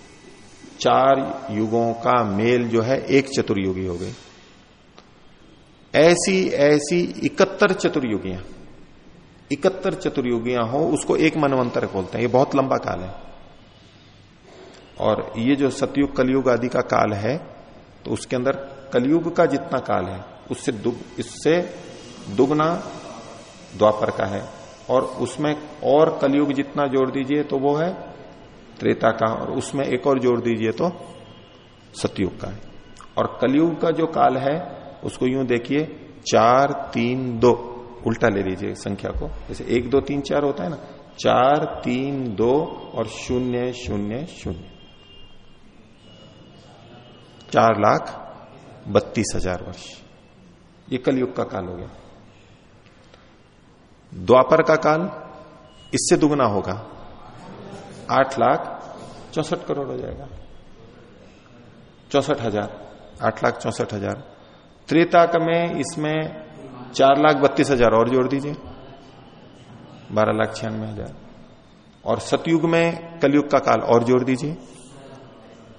चार युगों का मेल जो है एक चतुर्युगी हो गई। ऐसी ऐसी इकहत्तर चतुर्युगियाँ इकहत्तर चतुर्युगियाँ हो, उसको एक मनवंतर बोलते हैं। ये बहुत लंबा काल है। और ये जो सतयुग, कलयुग आदि का काल है तो उसके अंदर कलयुग का जितना काल है, उससे इससे दुगना द्वापर का है और उसमें और कलयुग जितना जोड़ दीजिए तो वो है त्रेता का और उसमें एक और जोड़ दीजिए तो सतयुग का है। और कलयुग का जो काल है, उसको यूँ देखिए, चार, तीन, दो, उल्टा ले लीजिए संख्या को। जैसे एक, दो, तीन, चार होता है ना? चार, तीन, दो और शून्य शून्य शून्य। चार लाख बत्तीस हज़ार वर्ष। ये कलयुग का काल हो गया। द्वापर का काल, इससे दुगना होगा। आठ लाख चौसठ करोड़ हो जाएगा। चौसठ हज़ार, आठ लाख चौसठ हज़ार। त्रेताक में इसमें चार लाख बत्तीस हज़ार और जोड़ दीजिए। बारह लाख छियानवे हज़ार। और सतयुग में कलयुग का काल और जोड़ दीजिए।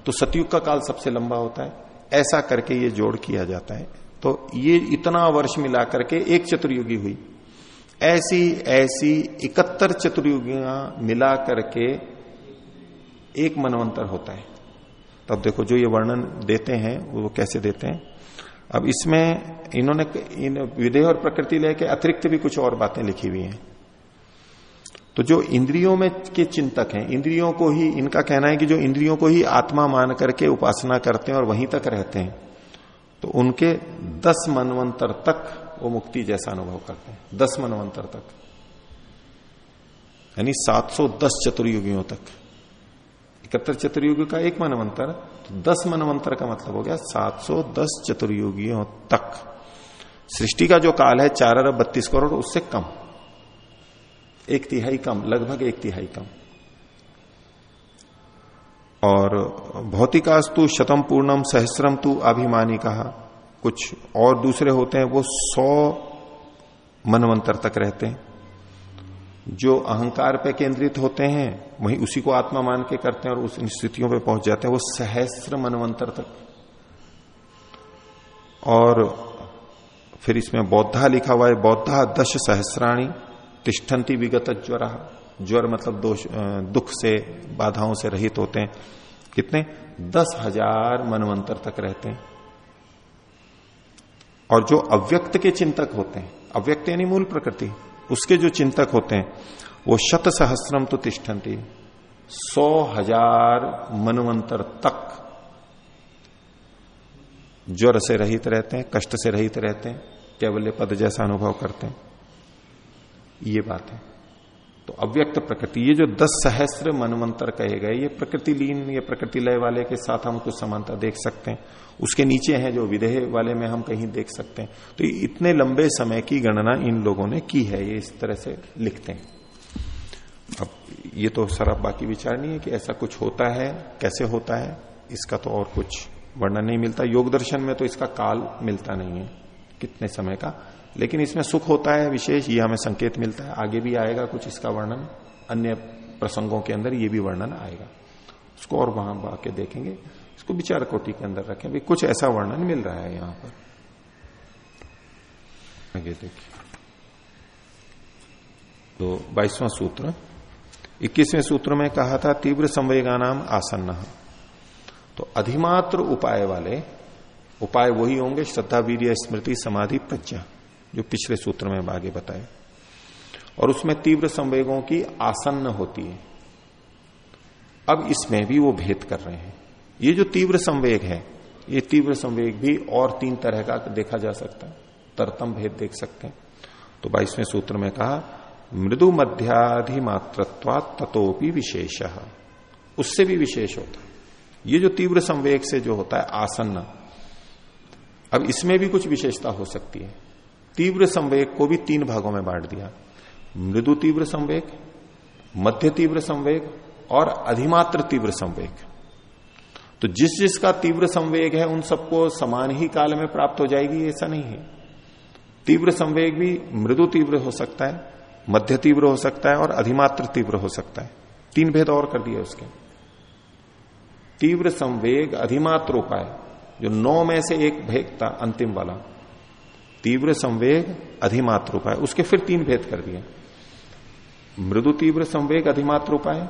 तो सतयुग का काल सबसे लंबा होता है। ऐसा करके ये जोड़ किया जाता है। तो ये इतना वर्ष मिला करके एक चतुर्युगी हुई। ऐसी ऐसी इकहत्तर चतुर्युगियाँ मिला करके एक मनवंतर होता है। तब देखो जो ये वर्णन देते हैं, वो कैसे देते हैं? अब इसमें इन्होंने इन विधेय और प्रकृति लेके अतिरिक्त भी कुछ और बातें लिखी हुई हैं। तो जो इंद्रियों में के चिंतक हैं, इंद्रियों को ही, इनका कहना है कि जो इंद्रियों को ही आत्मा मान करके उपासना करते हैं और वहीं तक रहते हैं तो उनके दस मनवंतर तक वो मुक्ति जैसा अनुभव करते हैं। दस मनवंतर तक। यानी 710 चतुर्युगियों तक। इकहत्तर चतुर्युग का एक मनवंतर तो दस मनवंतर का मतलब हो गया 710 चतुर्युगियों तक। सृष्टि का जो काल है, चार अरब बत्तीस करोड़, उससे कम। एक तिहाई कम, लगभग एक तिहाई कम। और भौतिकास्तु शतम पूर्णम सहस्रम तु अभिमानी कहा। कुछ और दूसरे होते हैं, वो सौ मनवंतर तक रहते हैं। जो अहंकार पे केंद्रित होते हैं, वही उसी को आत्मा मान के करते हैं और उस स्थितियों पे पहुँच जाते हैं, वो सहस्र मनवंतर तक। और फिर इसमें बौद्धा लिखा हुआ है, बौद्धा दश सहस्राणी तिष्ठंती विगत ज्वर। ज्वर मतलब दोष दुख से, बाधाओं से रहित होते हैं। कितने? दस हज़ार मनवंतर तक रहते हैं। और जो अव्यक्त के चिंतक होते हैं, अव्यक्त यानी मूल प्रकृति, उसके जो चिंतक होते हैं, वो शत सहस्रम तो तिष्ठती सौ हज़ार मनवंतर तक ज्वर से रहित रहते हैं, कष्ट से रहित रहते हैं केवल पद जैसा अनुभव करते हैं। ये बात है। तो अव्यक्त प्रकृति, ये जो दस सहस्त्र मनवंतर कहे गए, ये प्रकृति लीन, ये प्रकृति लय वाले के साथ हम कुछ समानता देख सकते हैं। उसके नीचे है जो विदेह वाले में हम कहीं देख सकते हैं। तो इतने लंबे समय की गणना इन लोगों ने की है, ये इस तरह से लिखते हैं। अब ये तो सारा बाकी विचार नहीं है कि ऐसा कुछ होता है, कैसे होता है, इसका तो और कुछ वर्णन नहीं मिलता। योग दर्शन में तो इसका काल मिलता नहीं है, कितने समय का। लेकिन इसमें सुख होता है, विशेष ये हमें संकेत मिलता है। आगे भी आएगा कुछ इसका वर्णन, अन्य प्रसंगों के अंदर ये भी वर्णन आएगा। उसको और वहाँ आके देखेंगे। इसको विचार कोटि के अंदर रखें। भी कुछ ऐसा वर्णन मिल रहा है यहाँ पर। आगे देखिए। तो बाईसवां सूत्र। इक्कीसवें सूत्र में कहा था, तीव्र संवेगा नाम आसन्न। तो अधिमात्र उपाय वाले, उपाय वही होंगे श्रद्धा वीर स्मृति, समाधि, प्रज्ञा। जो पिछले सूत्र में आगे बताए, और उसमें तीव्र संवेगों की आसन्न होती है। अब इसमें भी वो भेद कर रहे हैं। ये जो तीव्र संवेग है, ये तीव्र संवेग भी और तीन तरह का देखा जा सकता है। तरतम भेद देख सकते हैं। तो बाईसवें सूत्र में कहा, मृदु मध्याधिमात्रत्वा तथोपि विशेष। उससे भी विशेष होता है। ये जो तीव्र संवेग से जो होता है, आसन्न। अब इसमें भी कुछ विशेषता हो सकती है। तीव्र संवेग को भी तीन भागों में बांट दिया। मृदु तीव्र संवेग, मध्य तीव्र संवेग और अधिमात्र तीव्र संवेग। तो जिस जिसका तीव्र संवेग है, उन सबको समान ही काल में प्राप्त हो जाएगी, ऐसा नहीं है। तीव्र संवेग भी मृदु तीव्र हो सकता है, मध्य तीव्र हो सकता है और अधिमात्र तीव्र हो सकता है। तीन भेद और कर दिए उसके। तीव्र संवेग अधिमात्र उपाय, जो नौ में से एक भेद था, अंतिम वाला। तीव्र संवेग अधिमात्र उपाय। उसके फिर तीन भेद कर दिए। मृदु तीव्र संवेग अधिमात्र उपाय,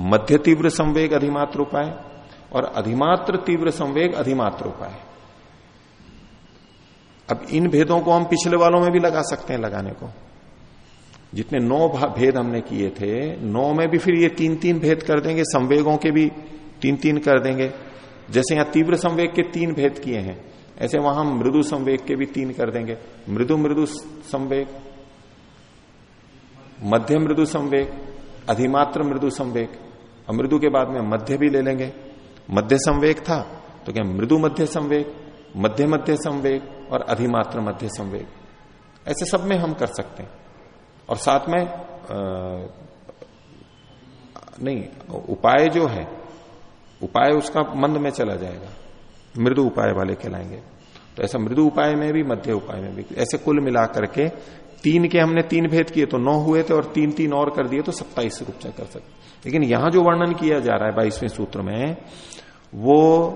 मध्य तीव्र संवेग अधिमात्र उपाय, और अधिमात्र तीव्र संवेग अधिमात्र उपाय। अब इन भेदों को हम पिछले वालों में भी लगा सकते हैं लगाने को। जितने नौ भेद हमने किए थे, नौ में भी फिर ये तीन तीन भेद कर देंगे, संवेगों के भी तीन तीन कर देंगे। जैसे यहाँ तीव्र संवेग के तीन भेद किए हैं ऐसे वहाँ मृदु संवेग के भी तीन कर देंगे। मृदु मृदु संवेग मध्य मृदु संवेग अधिमात्र मृदु संवेग। और मृदु के बाद में मध्य भी ले लेंगे। मध्य संवेग था तो क्या मृदु मध्य संवेग मध्य मध्य संवेग और अधिमात्र मध्य संवेग? ऐसे सब में हम कर सकते हैं। और साथ में आ, नहीं उपाय जो है उपाय उसका मंद में चला जाएगा। मृदु उपाय वाले कहलाएँगे। तो ऐसा मृदु उपाय में भी, मध्य उपाय में भी। ऐसे कुल मिला करके तीन के हमने तीन भेद किए तो नौ हुए थे और तीन तीन और कर दिए तो सत्ताईस रूप से कर सकते। लेकिन यहाँ जो वर्णन किया जा रहा है बाईसवें सूत्र में, वो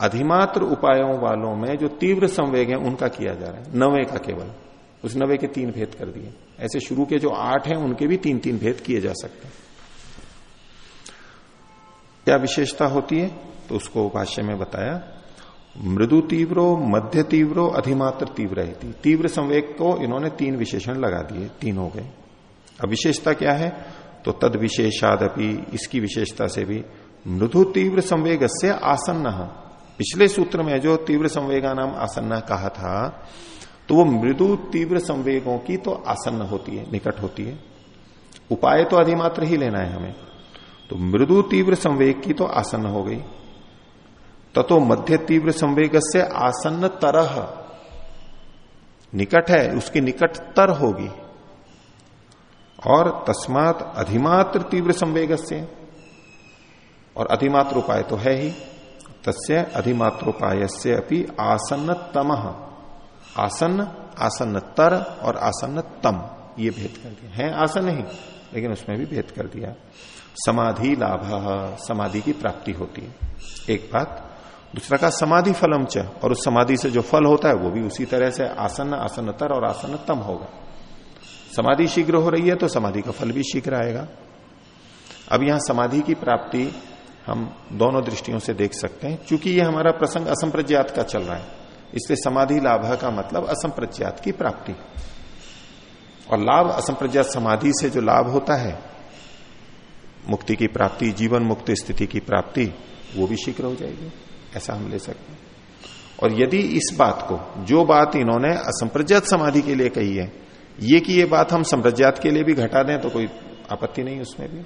अधिमात्र उपायों वालों में जो तीव्र संवेग है, उनका किया जा रहा है। नवे का केवल। उस नवे के तीन भेद कर दिए। ऐसे शुरू के जो आठ हैं, उनके भी तीन तीन भेद किए जा सकते हैं। क्या विशेषता होती है? तो उसको भाष्य में बताया। मृदु तीव्रो, मध्य तीव्रो, अधिमात्र तीव्र है तीव्र संवेग को इन्होंने तीन विशेषण लगा दिए, तीन हो गए। अब विशेषता क्या है? तो तद विशेषादपि, इसकी विशेषता से भी। मृदु तीव्र संवेग से आसन्न। पिछले सूत्र में जो तीव्र संवेगा नाम आसन्न कहा था तो वो मृदु तीव्र संवेगों की तो आसन्न होती है, निकट होती है। उपाय तो अधिमात्र ही लेना है हमें। तो मृदु तीव्र संवेग की तो आसन्न हो गई। ततो मध्य तीव्र संवेग से आसन्न तरह। निकट है, उसकी निकट तर होगी। और तस्मात अधिमात्र तीव्र संवेग से और अधिमात्र उपाय तो है ही। तस्य अधिमात्र उपाय से अपनी आसन्न तम। आसन्न आसन्न तर और आसन्न तम। ये भेद कर दिया। है आसन ही, लेकिन उसमें भी भेद कर दिया। समाधि लाभ, समाधि की प्राप्ति होती है। एक बात दूसरा का समाधि फलम च, और उस समाधि से जो फल होता है, वो भी उसी तरह से आसन्न, आसन्नतर और आसन्नतम होगा। समाधि शीघ्र हो रही है तो समाधि का फल भी शीघ्र आएगा। अब यहाँ समाधि की प्राप्ति हम दोनों दृष्टियों से देख सकते हैं, क्योंकि ये हमारा प्रसंग असंप्रज्ञात का चल रहा है। इसलिए समाधि लाभ का मतलब असंप्रज्ञात की प्राप्ति। और लाभ, असंप्रज्ञात समाधि से जो लाभ होता है, मुक्ति की प्राप्ति, जीवन मुक्त स्थिति की प्राप्ति, वो भी शीघ्र हो जाएगी। ऐसा हम ले सकते हैं। और यदि इस बात को, जो बात इन्होंने असंप्रज्ञात समाधि के लिए कही है, ये कि ये बात हम संप्रज्ञात के लिए भी घटा दें तो कोई आपत्ति नहीं उसमें भी।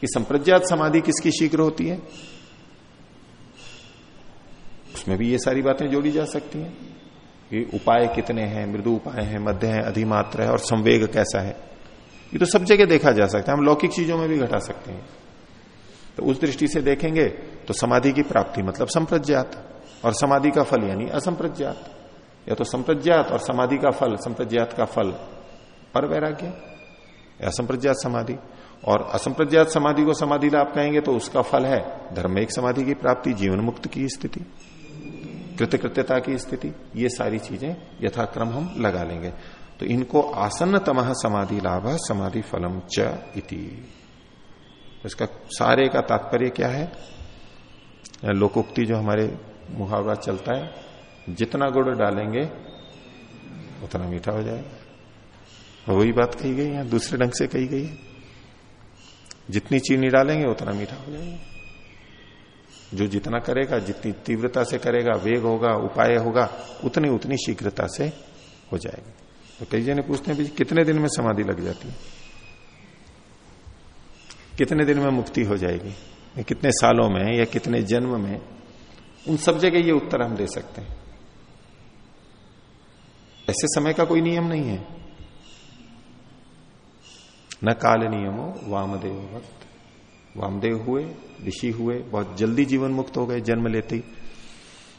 कि संप्रज्ञात समाधि किसकी शीघ्र होती है? उसमें भी ये सारी बातें जोड़ी जा सकती हैं। कि उपाय कितने हैं, मृदु उपाय हैं, मध्य है, अधिमात्र है, और संवेग कैसा है? ये तो सब जगह देखा जा सकता है। हम लौकिक चीज़ों में भी घटा सकते हैं। तो उस दृष्टि से देखेंगे तो समाधि की प्राप्ति मतलब संप्रज्ञात। और समाधि का फल यानी असंप्रज्ञात। या तो संप्रज्ञात और समाधि का फल, संप्रज्ञात का फल पर वैराग्य असंप्रज्ञात समाधि। और असंप्रज्ञात समाधि को समाधि लाभ कहेंगे तो उसका फल है धर्म एक समाधि की प्राप्ति जीवन मुक्त की स्थिति, कृतकृत्यता की स्थिति। ये सारी चीज़ें यथाक्रम हम लगा लेंगे। तो इनको आसन्न तमह समाधि लाभ समाधि फलम च इति। इसका सारे का तात्पर्य क्या है? लोकोक्ति जो हमारे मुहावरा चलता है, जितना गुड़ डालेंगे, उतना मीठा हो जाएगा। वही बात कही गई है दूसरे ढंग से कही गई है। जितनी चीनी डालेंगे, उतना मीठा हो जाएगा। जो जितना करेगा, जितनी तीव्रता से करेगा, वेग होगा, उपाय होगा उतनी उतनी शीघ्रता से हो जाएगी। तो कई जने पूछते हैं कितने दिन में समाधि लग जाती है? कितने दिन में मुक्ति हो जाएगी? कितने सालों में, या कितने जन्म में? उन सब जगह ये उत्तर हम दे सकते हैं। ऐसे समय का कोई नियम नहीं है। न काल नियमो, वामदेव वक्त। वामदेव हुए, ऋषि हुए, बहुत जल्दी जीवन मुक्त हो गए, जन्म लेते ही।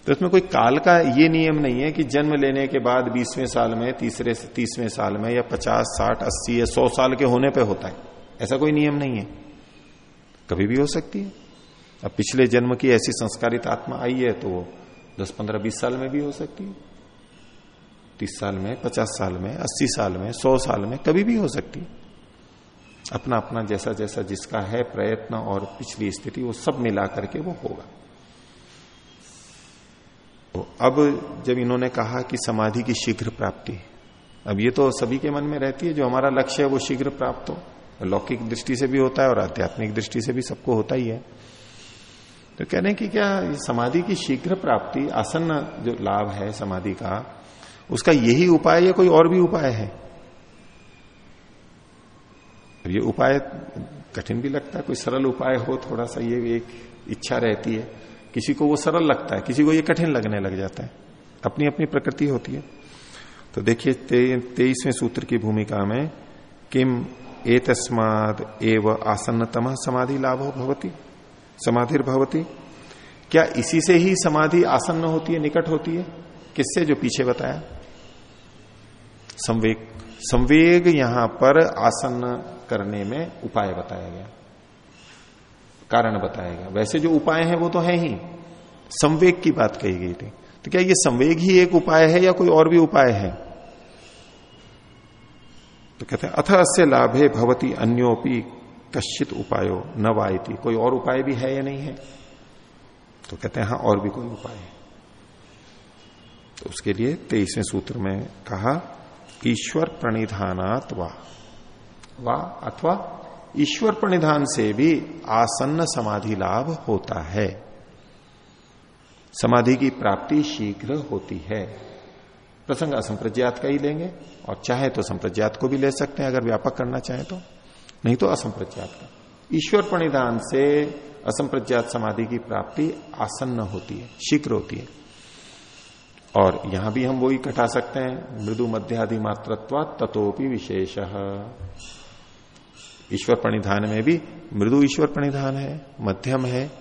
तो इसमें कोई काल का ये नियम नहीं है कि जन्म लेने के बाद बीसवें साल में, तीसरे तीसवें साल में, या पचास, साठ, अस्सी, या सौ साल के होने पे होता है। ऐसा कोई नियम नहीं है। कभी भी हो सकती है। अब पिछले जन्म की ऐसी संस्कारित आत्मा आई है तो वो दस, पंद्रह, बीस साल में भी हो सकती है। तीस साल में, पचास साल में, अस्सी साल में, सौ साल में कभी भी हो सकती है। अपना अपना जैसा जैसा जिसका है प्रयत्न और पिछली स्थिति वो सब मिला करके वो होगा। तो अब जब इन्होंने कहा कि समाधि की शीघ्र प्राप्ति, अब ये तो सभी के मन में रहती है, जो हमारा लक्ष्य है वो शीघ्र प्राप्त हो। लौकिक दृष्टि से भी होता है और आध्यात्मिक दृष्टि से भी सबको होता ही है। तो कह रहे हैं कि क्या समाधि की शीघ्र प्राप्ति, आसन्न जो लाभ है समाधि का, उसका यही उपाय या कोई और भी उपाय है? ये उपाय कठिन भी लगता है, कोई सरल उपाय हो थोड़ा सा ये एक इच्छा रहती है। किसी को वो सरल लगता है, किसी को ये कठिन लगने लग जाता है। अपनी अपनी प्रकृति होती है। तो देखिए तेईसवें सूत्र की भूमिका में किम एतस्माद एव आसन्नतम समाधि लाभो भवती। समाधिर भवती क्या इसी से ही समाधि आसन्न होती है, निकट होती है? किससे? जो पीछे बताया। संवेग। संवेग यहाँ पर आसन्न करने में उपाय बताया गया। कारण बताया गया। वैसे जो उपाय है, वो तो है ही। संवेग की बात कही गई थी। तो क्या ये संवेग ही एक उपाय है या कोई और भी उपाय है? तो कहते हैं, अथ अस्य लाभे भवती अन्योपि कश्चित उपायो न वायती कोई और उपाय भी है या नहीं है? तो कहते हैं हाँ और भी कोई उपाय है। तो उसके लिए तेईसवें सूत्र में कहा, ईश्वर प्रणिधानात वा। वा अथवा ईश्वर प्रणिधान से भी आसन्न समाधि लाभ होता है। समाधि की प्राप्ति शीघ्र होती है। प्रसंग असंप्रज्ञात का ही लेंगे, और चाहे तो संप्रज्ञात को भी ले सकते हैं, अगर व्यापक करना चाहे तो। नहीं तो असंप्रज्ञात का। ईश्वर प्रणिधान से असंप्रज्ञात समाधि की प्राप्ति आसन्न होती है, शीघ्र होती है। और यहाँ भी हम वही कटा सकते हैं, मृदु मध्यादि मात्रत्व तथोपि विशेष। ईश्वर प्रणिधान में भी मृदु ईश्वर प्रणिधान है, मध्यम है,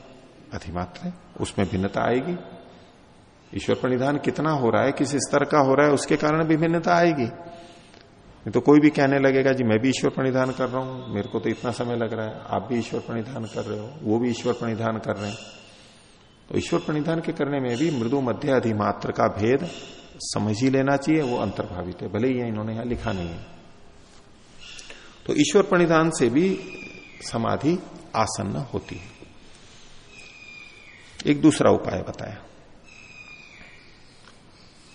अधिमात्र उसमें भिन्नता आएगी। ईश्वर परिधान कितना हो रहा है, किस स्तर का हो रहा है, उसके कारण भी भिन्नता आएगी। नहीं तो कोई भी कहने लगेगा, जी, मैं भी ईश्वर परिधान कर रहा हूँ, मेरे को तो इतना समय लग रहा है, आप भी ईश्वर परिधान कर रहे हो, वो भी ईश्वर परिधान कर रहे हैं। तो ईश्वर परिधान के करने में भी मृदु मध्य अधिमात्र का भेद समझ ही लेना चाहिए, वो अंतर्भावित है, भले ही इन्होंने यहाँ लिखा नहीं है। तो ईश्वर परिधान से भी समाधि आसन्न होती है। एक दूसरा उपाय बताया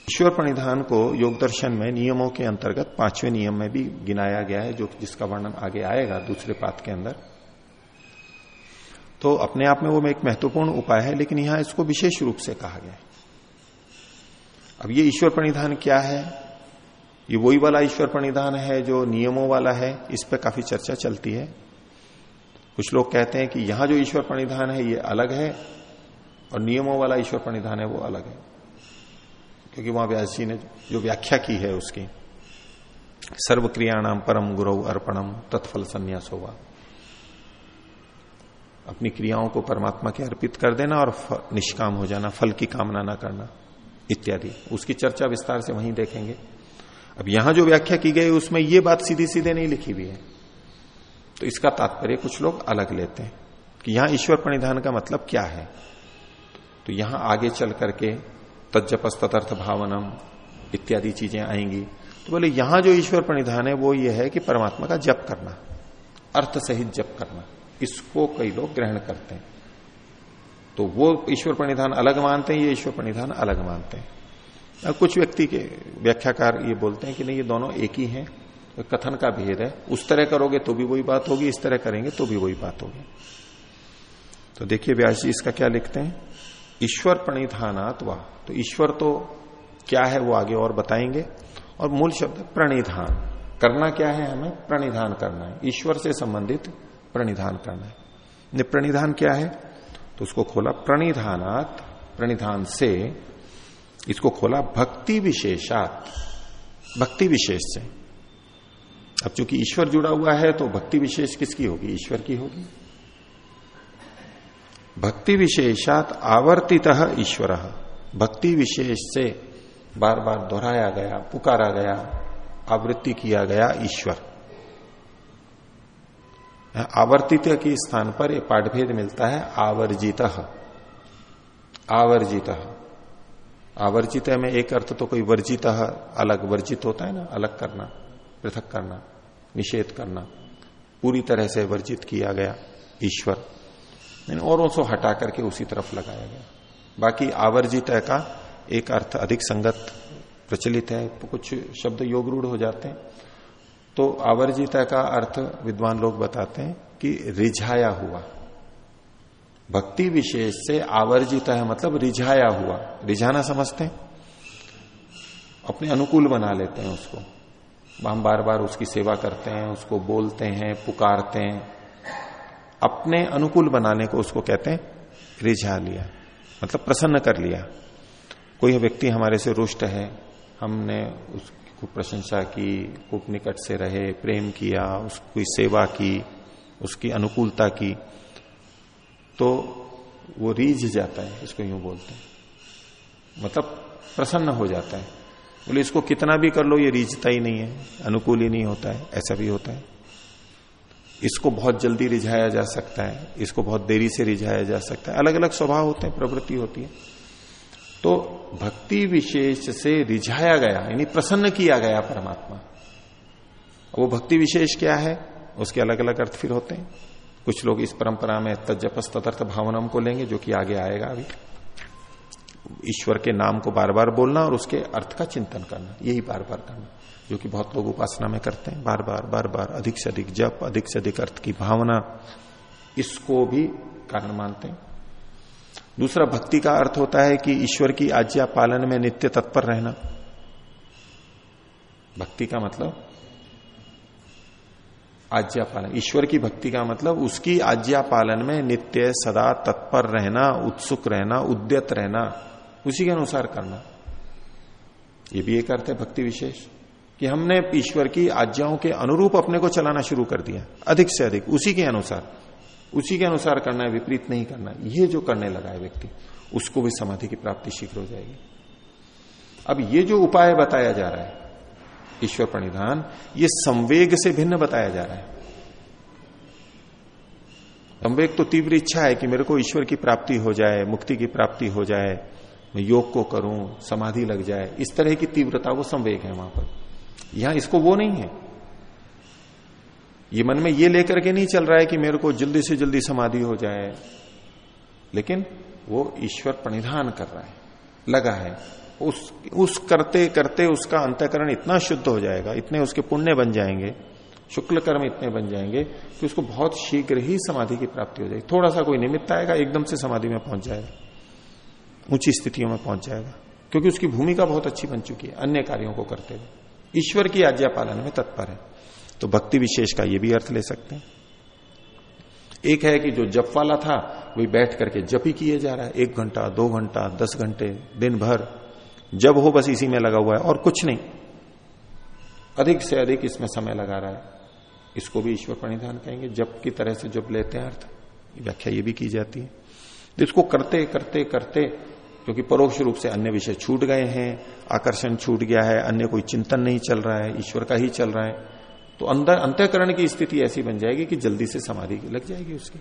ईश्वर प्रणिधान को योग दर्शन में, नियमों के अंतर्गत पाँचवें नियम में भी गिनाया गया है, जो जिसका वर्णन आगे आएगा दूसरे पात के अंदर। तो अपने आप में वो एक महत्वपूर्ण उपाय है, लेकिन यहाँ इसको विशेष रूप से कहा गया है। अब ये ईश्वर प्रणिधान क्या है? ये वही वाला ईश्वर प्रणिधान है जो नियमों वाला है, इस पर काफ़ी चर्चा चलती है। कुछ लोग कहते हैं कि यहाँ जो ईश्वर प्रणिधान है, ये अलग है, और नियमों वाला ईश्वर प्रणिधान है, वो अलग है। क्योंकि वहाँ व्यास जी ने जो व्याख्या की है उसकी सर्व क्रियाणाम परम गुरु अर्पणम तत्फल संन्यास होगा अपनी क्रियाओं को परमात्मा के अर्पित कर देना और निष्काम हो जाना, फल की कामना ना करना, इत्यादि। उसकी चर्चा विस्तार से वहीं देखेंगे। अब यहाँ जो व्याख्या की गई, उसमें ये बात सीधी सीधे नहीं लिखी हुई है। तो इसका तात्पर्य कुछ लोग अलग लेते हैं कि यहाँ ईश्वर प्रणिधान का मतलब क्या है? तो यहाँ आगे चल करके तजपस भावनम इत्यादि चीज़ें आएँगी। तो बोले, यहाँ जो ईश्वर प्रणिधान है, वो ये है कि परमात्मा का जप करना, अर्थ सहित जप करना, इसको कई लोग ग्रहण करते हैं। तो वो ईश्वर प्रणिधान अलग मानते हैं, ये ईश्वर प्रणिधान अलग मानते हैं। कुछ व्यक्ति के व्याख्याकार ये बोलते हैं कि नहीं, ये दोनों एक ही हैं, कथन का भेद है। उस तरह करोगे तो भी वही बात होगी, इस तरह करेंगे तो भी वही बात होगी। तो देखिए व्यास जी, इसका क्या लिखते हैं? ईश्वर प्रणिधानात वाह तो ईश्वर तो क्या है वो आगे और बताएँगे। और मूल शब्द प्रणिधान। करना क्या है हमें? प्रणिधान करना है। ईश्वर से संबंधित प्रणिधान करना है। प्रणिधान क्या है? तो उसको खोला प्रणिधानात, प्रणिधान से। इसको खोला भक्ति विशेषात, भक्ति विशेष से। अब चूँकि ईश्वर जुड़ा हुआ है तो भक्ति विशेष किसकी होगी? ईश्वर की होगी। भक्ति विशेषात आवर्तित ईश्वर। भक्ति विशेष से बार बार दोहराया गया, पुकारा गया, आवृत्ति किया गया ईश्वर। आवर्तित के स्थान पर यह पाठभेद मिलता है, आवर्जित। आवर्जित। आवर्जित में एक अर्थ तो कोई वर्जित, अलग वर्जित होता है ना, अलग करना, पृथक करना, निषेध करना, पूरी तरह से वर्जित किया गया ईश्वर। औरों से हटा करके उसी तरफ़ लगाया गया। बाकी आवर्जित का एक अर्थ अधिक संगत प्रचलित है तो कुछ शब्द योग रूढ़ हो जाते हैं। तो आवर्जित का अर्थ विद्वान लोग बताते हैं कि रिझाया हुआ। भक्ति विशेष से आवर्जित है मतलब रिझाया हुआ। रिझाना समझते हैं? अपने अनुकूल बना लेते हैं उसको। हम बार बार उसकी सेवा करते हैं, उसको बोलते हैं, पुकारते हैं। अपने अनुकूल बनाने को उसको कहते हैं रिझा लिया मतलब प्रसन्न कर लिया। कोई व्यक्ति हमारे से रुष्ट है, हमने उसकी प्रशंसा की खूब निकट से रहे, प्रेम किया, उसकी सेवा की, उसकी अनुकूलता की तो वो रीझ जाता है, इसको यूँ बोलते हैं। मतलब प्रसन्न हो जाता है। बोले, इसको कितना भी कर लो, ये रीझता ही नहीं है, अनुकूल ही नहीं होता है, ऐसा भी होता है। इसको बहुत जल्दी रिझाया जा सकता है, इसको बहुत देरी से रिझाया जा सकता है। अलग अलग स्वभाव होते हैं, प्रवृत्ति होती है। तो भक्ति विशेष से रिझाया गया, यानी प्रसन्न किया गया परमात्मा। वो भक्ति विशेष क्या है? उसके अलग अलग अर्थ फिर होते हैं। कुछ लोग इस परंपरा में तजपस तदर्थ भावनाओं को लेंगे, जो कि आगे आएगा अभी। ईश्वर के नाम को बार बार बोलना और उसके अर्थ का चिंतन करना, यही बार बार करना। जो कि बहुत लोग उपासना में करते हैं। बार बार बार बार, अधिक से अधिक जप, अधिक से अधिक अर्थ की भावना, इसको भी कारण मानते हैं। दूसरा, भक्ति का अर्थ होता है कि ईश्वर की आज्ञा पालन में नित्य तत्पर रहना। भक्ति का मतलब आज्ञा पालन। ईश्वर की भक्ति का मतलब उसकी आज्ञा पालन में नित्य, सदा तत्पर रहना, उत्सुक रहना, उद्यत रहना, उसी के अनुसार करना। ये भी एक अर्थ है, भक्ति विशेष। कि हमने ईश्वर की आज्ञाओं के अनुरूप अपने को चलाना शुरू कर दिया, अधिक से अधिक, उसी के अनुसार। उसी के अनुसार करना है, विपरीत नहीं करना ये जो करने लगा है व्यक्ति, उसको भी समाधि की प्राप्ति शीघ्र हो जाएगी। अब ये जो उपाय बताया जा रहा है, ईश्वर प्रणिधान, ये संवेग से भिन्न बताया जा रहा है। संवेग तो तीव्र इच्छा है कि मेरे को ईश्वर की प्राप्ति हो जाए, मुक्ति की प्राप्ति हो जाए, मैं योग को करूँ, समाधि लग जाए, इस तरह की तीव्रता, वो संवेग है वहाँ पर। यहाँ इसको वो नहीं है। ये मन में ये लेकर के नहीं चल रहा है कि मेरे को जल्दी से जल्दी समाधि हो जाए। लेकिन वो ईश्वर प्रणिधान कर रहा है, लगा है। उस उस करते करते उसका अंतकरण इतना शुद्ध हो जाएगा, इतने उसके पुण्य बन जाएँगे शुक्ल कर्म इतने बन जाएँगे, कि उसको बहुत शीघ्र ही समाधि की प्राप्ति हो जाएगी। थोड़ा सा कोई निमित्त आएगा, एकदम से समाधि में पहुँच जाएगा। ऊँची स्थितियों में पहुँच जाएगा, क्योंकि उसकी भूमिका बहुत अच्छी बन चुकी है, अन्य कार्यों को करते हुए। ईश्वर की आज्ञा पालन में तत्पर है। तो भक्ति विशेष का ये भी अर्थ ले सकते हैं। एक है कि जो जप वाला था, वही बैठ करके जप ही किए जा रहा है। एक घंटा, दो घंटा, दस घंटे, दिन भर, जब हो बस इसी में लगा हुआ है और कुछ नहीं। अधिक से अधिक इसमें समय लगा रहा है। इसको भी ईश्वर प्रणिधान कहेंगे। जब की तरह से जब लेते हैं अर्थ। व्याख्या ये भी की जाती है। तो इसको करते करते करते क्योंकि परोक्ष रूप से अन्य विषय छूट गए हैं, आकर्षण छूट गया है, अन्य कोई चिंतन नहीं चल रहा है, ईश्वर का ही चल रहा है। तो अंदर, अंतकरण की स्थिति ऐसी बन जाएगी कि जल्दी से समाधि लग जाएगी उसकी।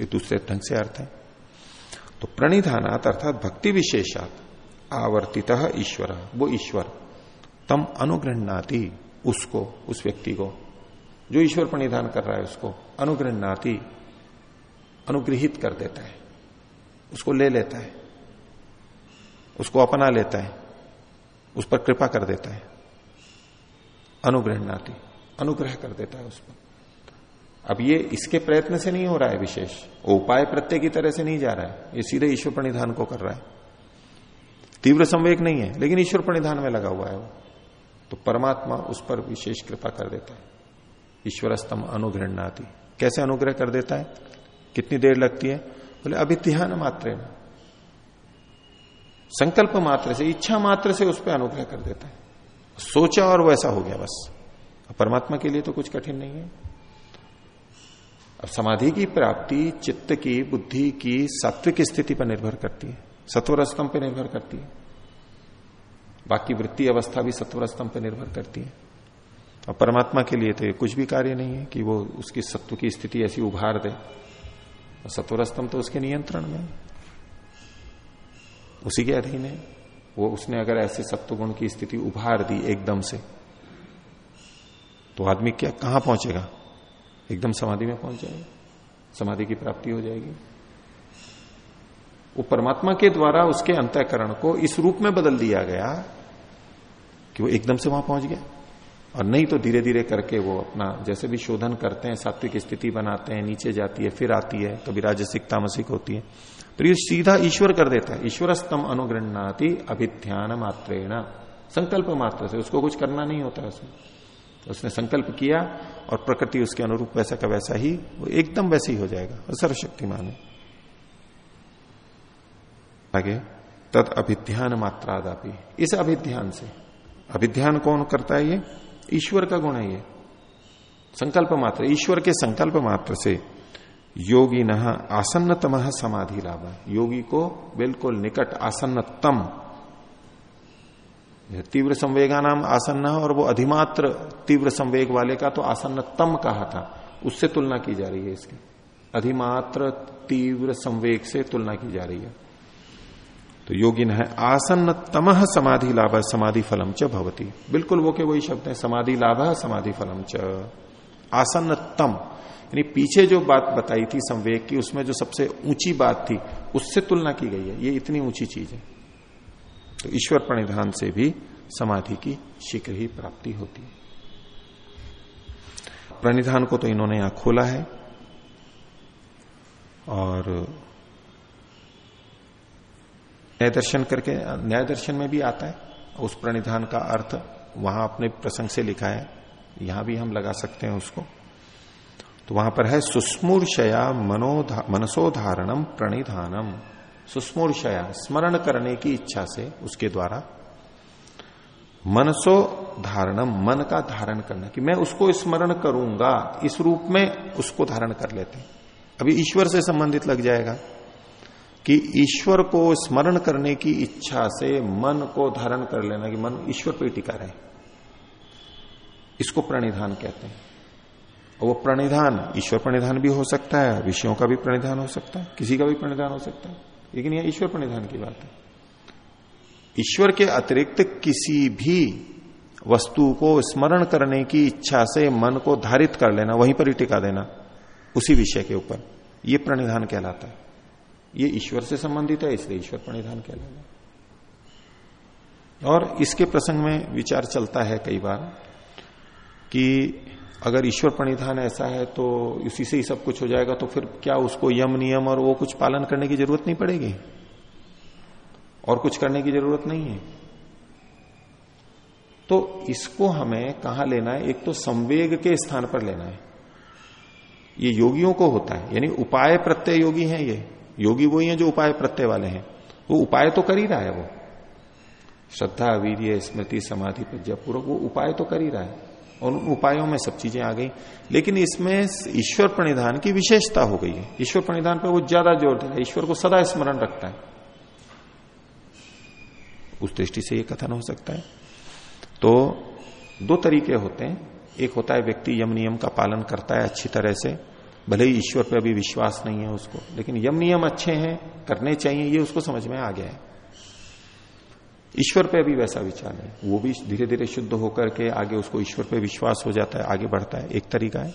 ये दूसरे ढंग से अर्थ है। तो प्रणिधानात अर्थात भक्ति विशेषात आवर्तित ईश्वर, वो ईश्वर, तम अनुग्रहणाति उसको, उस व्यक्ति को। जो ईश्वर प्रणिधान कर रहा है उसको अनुग्रहणाति अनुग्रहित कर देता है, उसको ले लेता है। उसको अपना लेता है, उस पर कृपा कर देता है। अनुग्रहणाति अनुग्रह कर देता है उस पर। अब ये इसके प्रयत्न से नहीं हो रहा है विशेष। उपाय प्रत्यय की तरह से नहीं जा रहा है। ये सीधे ईश्वर प्रणिधान को कर रहा है। तीव्र संवेग नहीं है, लेकिन ईश्वर प्रणिधान में लगा हुआ है वो। तो परमात्मा उस पर विशेष कृपा कर देता है। ईश्वर स्तम अनुग्रहणाती कैसे अनुग्रह कर देता है? कितनी देर लगती है? बोले अभी अभिध्यान मात्र संकल्प मात्र से, इच्छा मात्र से उस पर अनुग्रह कर देता है। सोचा और वैसा हो गया बस। परमात्मा के लिए तो कुछ कठिन नहीं है। अब समाधि की प्राप्ति चित्त की, बुद्धि की सात्विक स्थिति पर निर्भर करती है। सत्वर स्तंभ पर निर्भर करती है। बाकी वृत्ति अवस्था भी सत्वर स्तंभ पर निर्भर करती है। और परमात्मा के लिए तो ये कुछ भी कार्य नहीं है कि वो उसकी सत्व की स्थिति ऐसी उभार दे। और सत्वर स्तंभ तो उसके नियंत्रण में उसी के अधीन है। वो उसने अगर ऐसे सत्व गुण की स्थिति उभार दी एकदम से तो आदमी क्या, कहाँ पहुंचेगा? एकदम समाधि में पहुँच जाएगा। समाधि की प्राप्ति हो जाएगी। वो परमात्मा के द्वारा उसके अंतःकरण को इस रूप में बदल दिया गया कि वो एकदम से वहाँ पहुँच गया। और नहीं तो धीरे धीरे करके वो अपना, जैसे भी शोधन करते हैं, सात्विक स्थिति बनाते हैं, नीचे जाती है, फिर आती है, कभी राजसिक, तामसिक होती है। तो ये सीधा ईश्वर कर देता है। ईश्वर स्तम अनुगृहणाति अभिध्यान मात्रेण। संकल्प मात्र से, उसको कुछ करना नहीं होता उसमें। तो उसने संकल्प किया और प्रकृति उसके अनुरूप वैसा का वैसा ही, वो एकदम वैसे ही हो जाएगा। और सर्वशक्तिमान है आगे, तद अभिध्यान मात्रादापि। इस अभिध्यान से। अभिध्यान कौन करता है ये? ईश्वर का गुण है ये। संकल्प मात्र। ईश्वर के संकल्प मात्र से योगी न आसन्नतम समाधि लाभ योगी को बिल्कुल निकट आसन्नतम। तीव्र संवेगा नाम आसन्न और वो अधिमात्र तीव्र संवेग वाले का तो आसन्नतम कहा था। उससे तुलना की जा रही है इसकी। अधिमात्र तीव्र संवेग से तुलना की जा रही है। तो योगी है आसन्न तमह समाधि लाभ समाधि फलम च भवती। बिल्कुल वो के वही शब्द है समाधि लाभ समाधि फलम च। आसन्न तम यानी पीछे जो बात बताई थी संवेग की, उसमें जो सबसे ऊँची बात थी, उससे तुलना की गई है। ये इतनी ऊँची चीज़ है। तो ईश्वर प्रणिधान से भी समाधि की शीघ्र ही प्राप्ति होती है। प्रणिधान को तो इन्होंने यहाँ खोला है। और न्याय दर्शन करके, न्याय दर्शन में भी आता है। उस प्रणिधान का अर्थ वहाँ अपने प्रसंग से लिखा है। यहाँ भी हम लगा सकते हैं उसको। तो वहाँ पर है सुस्मूर्षया मनोधा मनसोधारणम प्रणिधानम सुस्मूर्षया, स्मरण करने की इच्छा से उसके द्वारा मनसो धारणम मन का धारण करना, कि मैं उसको स्मरण करूँगा, इस रूप में उसको धारण कर लेते हैं। अभी ईश्वर से संबंधित लग जाएगा कि ईश्वर को स्मरण करने की इच्छा से मन को धारण कर लेना, कि मन ईश्वर पर टिका रहे। इसको प्रणिधान कहते हैं। और वो प्रणिधान, ईश्वर प्रणिधान भी हो सकता है विषयों का भी प्रणिधान हो सकता है, किसी का भी प्रणिधान हो सकता है। लेकिन यह ईश्वर प्रणिधान की बात है। ईश्वर के अतिरिक्त किसी भी वस्तु को स्मरण करने की इच्छा से मन को धारित कर लेना, वहीं पर ही टिका देना, उसी विषय के ऊपर यह प्रणिधान कहलाता है। ये ईश्वर से संबंधित है, इसलिए ईश्वर प्रणिधान कहलाता और इसके प्रसंग में विचार चलता है कई बार कि अगर ईश्वर प्रणिधान ऐसा है तो इसी से ही सब कुछ हो जाएगा तो फिर क्या उसको यम नियम और वो कुछ पालन करने की ज़रूरत नहीं पड़ेगी? और कुछ करने की ज़रूरत नहीं है। तो इसको हमें कहा लेना है? एक तो संवेग के स्थान पर लेना है। ये योगियों को होता है, यानी उपाय प्रत्यय योगी हैं ये। योगी वही हैं जो उपाय प्रत्यय वाले हैं। वो उपाय तो कर ही रहा है वो। श्रद्धा, वीर्य, स्मृति, समाधि प्रज्ञापूर्वक वो उपाय तो कर ही रहा है। और उन उपायों में सब चीज़ें आ गई। लेकिन इसमें ईश्वर प्रणिधान की विशेषता हो गई है। ईश्वर प्रणिधान पर वो ज़्यादा ज़ोर दे रहा है। ईश्वर को सदा स्मरण रखता है। उस दृष्टि से ये कथन हो सकता है। तो दो तरीके होते हैं। एक होता है व्यक्ति यम नियम का पालन करता है अच्छी तरह से। भले ही ईश्वर पर अभी विश्वास नहीं है उसको, लेकिन यम नियम अच्छे हैं, करने चाहिए, ये उसको समझ में आ गया है। ईश्वर पे अभी वैसा विचार है। वो भी धीरे धीरे शुद्ध होकर के आगे उसको ईश्वर पे विश्वास हो जाता है, आगे बढ़ता है। एक तरीका है।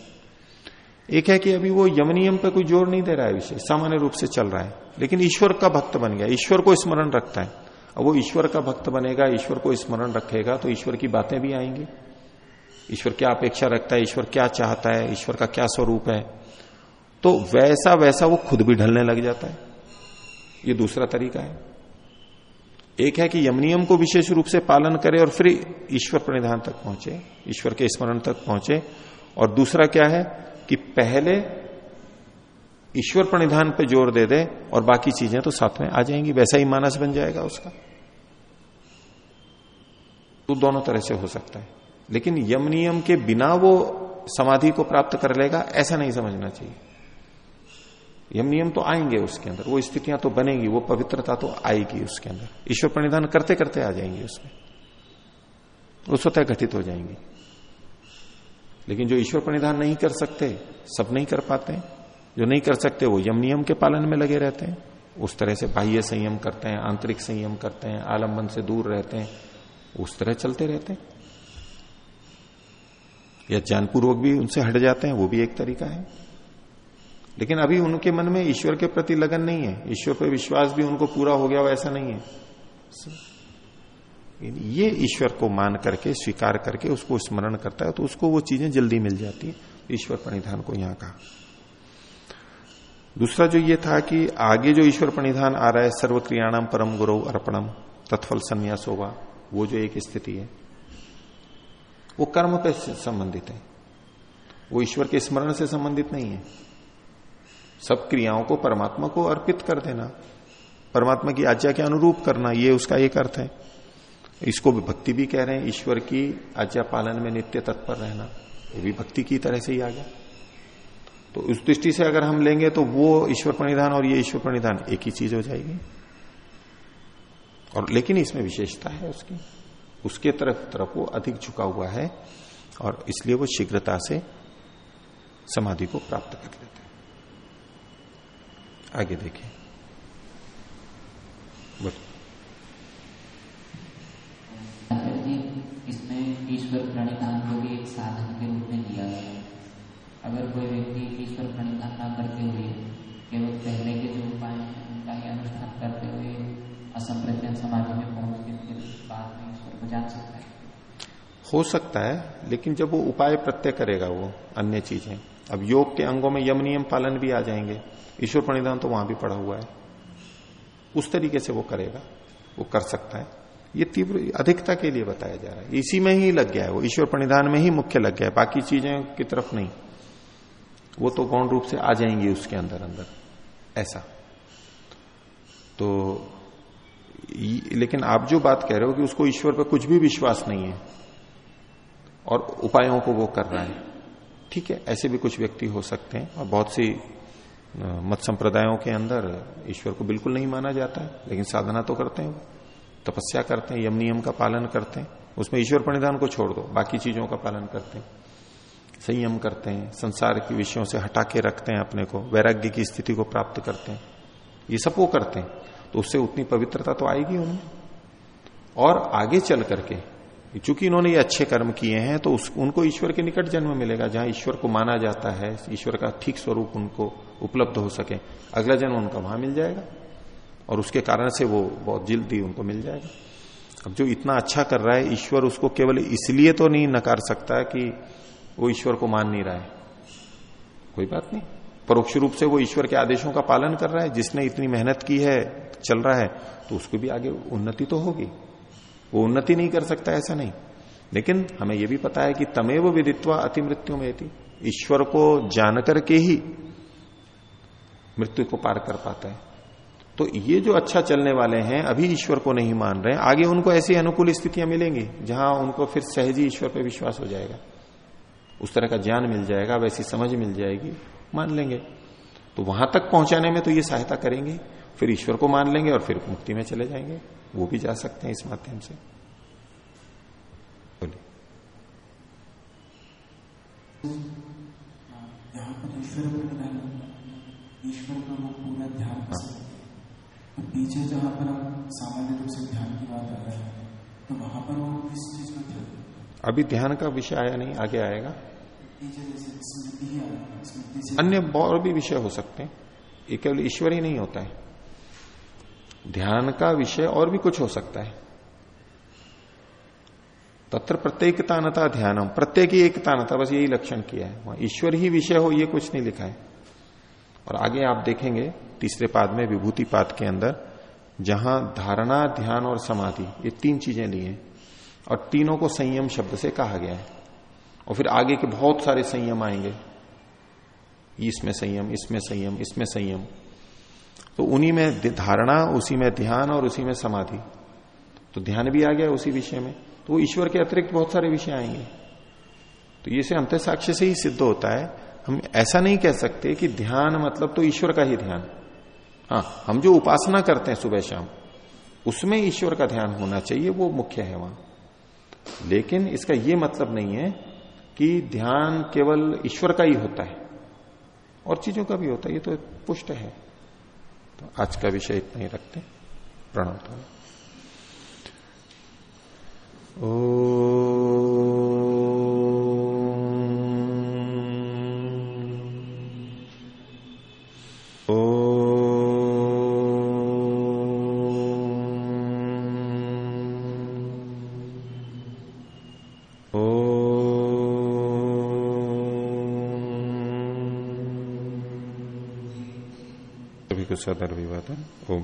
एक है कि अभी वो यमनियम पे कोई ज़ोर नहीं दे रहा है विषय सामान्य रूप से चल रहा है। लेकिन ईश्वर का भक्त बन गया। ईश्वर को स्मरण रखता है। अब वो ईश्वर का भक्त बनेगा, ईश्वर को स्मरण रखेगा तो ईश्वर की बातें भी आएँगी। ईश्वर क्या अपेक्षा रखता है? ईश्वर क्या चाहता है? ईश्वर का क्या स्वरूप है? तो वैसा वैसा वो खुद भी ढलने लग जाता है। ये दूसरा तरीका है। एक है कि यमनियम को विशेष रूप से पालन करे और फिर ईश्वर प्रणिधान तक पहुँचे, ईश्वर के स्मरण तक पहुँचे। और दूसरा क्या है कि पहले ईश्वर प्रणिधान पे ज़ोर दे दे और बाकी चीज़ें तो साथ में आ जाएँगी, वैसा ही मानस बन जाएगा उसका। तो दोनों तरह से हो सकता है। लेकिन यम नियम के बिना वो समाधि को प्राप्त कर लेगा, ऐसा नहीं समझना चाहिए। यम नियम तो आएँगे उसके अंदर, वो स्थितियाँ तो बनेगी, वो पवित्रता तो आएगी उसके अंदर। ईश्वर प्रणिधान करते करते आ जाएँगे उसमें। वो स्वतः घटित हो जाएँगी। लेकिन जो ईश्वर प्रणिधान नहीं कर सकते, सब नहीं कर पाते जो नहीं कर सकते, वो यम नियम के पालन में लगे रहते हैं। उस तरह से बाह्य संयम करते हैं, आंतरिक संयम करते हैं, आलंबन से दूर रहते हैं, उस तरह चलते रहते हैं। या ज्ञानपूर्वक भी उनसे हट जाते हैं, वो भी एक तरीका है। लेकिन अभी उनके मन में ईश्वर के प्रति लगन नहीं है। ईश्वर पर विश्वास भी उनको पूरा हो गया ऐसा नहीं है। ये ईश्वर को मान करके, स्वीकार करके उसको स्मरण करता है तो उसको वो चीज़ें जल्दी मिल जाती है। ईश्वर प्रणिधान को यहाँ कहा। दूसरा जो ये था कि आगे जो ईश्वर प्रणिधान आ रहा है सर्व क्रियाणाम परम गुरु अर्पणम, तत्फल संन्यास होगा वो जो एक स्थिति है, वो कर्म पे संबंधित है। वो ईश्वर के स्मरण से संबंधित नहीं है। सब क्रियाओं को परमात्मा को अर्पित कर देना। परमात्मा की आज्ञा के अनुरूप करना, ये उसका एक अर्थ है। इसको भी भक्ति भी कह रहे हैं, ईश्वर की आज्ञा पालन में नित्य तत्पर रहना। ये भी भक्ति की तरह से ही आ गया तो उस दृष्टि से अगर हम लेंगे तो वो ईश्वर प्रणिधान और ये ईश्वर प्रणिधान एक ही चीज़ हो जाएगी। और लेकिन इसमें विशेषता है उसकी। उसके तरफ़ तरफ़ वो अधिक झुका हुआ है और इसलिए वो शीघ्रता से समाधि को प्राप्त कर लेते आगे देखिए इसमें ईश्वर प्रणिधान को भी एक साधन के रूप में लिया गया है। अगर कोई व्यक्ति ईश्वर प्रणिधान न करते हुए केवल पहले के जो उपाय हैं उनका ही अनुष्ठान करते हुए असंप्रज्ञान समाधि में पहुँच के फिर बाद में ईश्वर को जान सकता है। हो सकता है लेकिन जब वो उपाय प्रत्यय करेगा वो अन्य चीज़ें अब योग के अंगों में यम नियम पालन भी आ जाएँगे। ईश्वर प्रणिधान तो वहाँ भी पड़ा हुआ है। उस तरीके से वो करेगा, वो कर सकता है। ये तीव्र, अधिकता के लिए बताया जा रहा है। इसी में ही लग गया है वो। ईश्वर प्रणिधान में ही मुख्य लग गया है। बाकी चीज़ें की तरफ़ नहीं। वो तो गौण रूप से आ जाएँगी उसके अंदर अंदर। ऐसा। तो लेकिन आप जो बात कह रहे हो कि उसको ईश्वर पर कुछ भी विश्वास नहीं है और उपायों को वो कर रहा है। ठीक है, ऐसे भी कुछ व्यक्ति हो सकते हैं और बहुत सी मत संप्रदायों के अंदर ईश्वर को बिल्कुल नहीं माना जाता है, लेकिन साधना तो करते हैं तपस्या करते हैं, यम नियम का पालन करते हैं, उसमें ईश्वर परिधान को छोड़ दो, बाकी चीज़ों का पालन करते हैं, संयम करते हैं, संसार के विषयों से हटा के रखते हैं अपने को, वैराग्य की स्थिति को प्राप्त करते हैं, ये सब वो करते हैं तो उससे उतनी पवित्रता तो आएगी उनमें, और आगे चल करके चूँकि इन्होंने ये अच्छे कर्म किए हैं तो उस, उनको ईश्वर के निकट जन्म मिलेगा जहाँ ईश्वर को माना जाता है ईश्वर का ठीक स्वरूप उनको उपलब्ध हो सके। अगला जन्म उनका वहाँ मिल जाएगा और उसके कारण से वो बहुत जल्दी उनको मिल जाएगा। अब जो इतना अच्छा कर रहा है ईश्वर उसको केवल इसलिए तो नहीं नकार सकता कि वो ईश्वर को मान नहीं रहा है। कोई बात नहीं। परोक्ष रूप से वो ईश्वर के आदेशों का पालन कर रहा है जिसने इतनी मेहनत की है चल रहा है तो उसको भी आगे उन्नति तो होगी। वो उन्नति नहीं कर सकता, ऐसा नहीं। लेकिन हमें यह भी पता है कि तमेव विदित्वा अति मृत्यु में ईश्वर को जान करके ही मृत्यु को पार कर पाता है। तो ये जो अच्छा चलने वाले हैं, अभी ईश्वर को नहीं मान रहे आगे उनको ऐसी अनुकूल स्थितियाँ मिलेंगी, जहाँ उनको फिर सहजी ईश्वर पर विश्वास हो जाएगा। उस तरह का ज्ञान मिल जाएगा, वैसी समझ मिल जाएगी, मान लेंगे। तो वहाँ तक पहुँचाने में तो ये सहायता करेंगे, फिर ईश्वर को मान लेंगे और फिर मुक्ति में चले जाएँगे। वो भी जा सकते हैं इस माध्यम से। बोलिए। ईश्वर ईश्वर का वो पूरा ध्यान तो पीछे जहाँ पर हम सामान्य रूप से ध्यान की बात आ रहे हैं तो वहाँ पर वो किस चीज़ का ध्यान अभी ध्यान का विषय आया नहीं आगे आएगा। ही अन्य और भी विषय हो सकते हैं। ये केवल ईश्वर ही नहीं होता है। ध्यान का विषय और भी कुछ हो सकता है। तत्र प्रत्येकता नता ध्यानम, प्रत्येक ही एकता नता बस यही लक्षण किया है। वहाँ ईश्वर ही विषय हो, ये कुछ नहीं लिखा है। और आगे आप देखेंगे, तीसरे पाद में, विभूति पाद के अंदर, जहाँ धारणा, ध्यान और समाधि, ये तीन चीज़ें ली हैं। और तीनों को संयम शब्द से कहा गया है। और फिर आगे के बहुत सारे संयम आएँगे। इसमें संयम इसमें संयम इसमें संयम। तो उन्हीं में धारणा, उसी में ध्यान और उसी में समाधि। तो ध्यान भी आ गया उसी विषय में। तो वो ईश्वर के अतिरिक्त बहुत सारे विषय आएँगे तो ये से अंत साक्ष्य से ही सिद्ध होता है। हम ऐसा नहीं कह सकते कि ध्यान मतलब तो ईश्वर का ही ध्यान। हाँ हम जो उपासना करते हैं सुबह शाम, उसमें ईश्वर का ध्यान होना चाहिए, वो मुख्य है वहाँ। लेकिन इसका ये मतलब नहीं है कि ध्यान केवल ईश्वर का ही होता है। और चीज़ों का भी होता है, ये तो पुष्ट है। तो आज का विषय इतना ही रखते प्रणव ओ सदर विवादन। ओम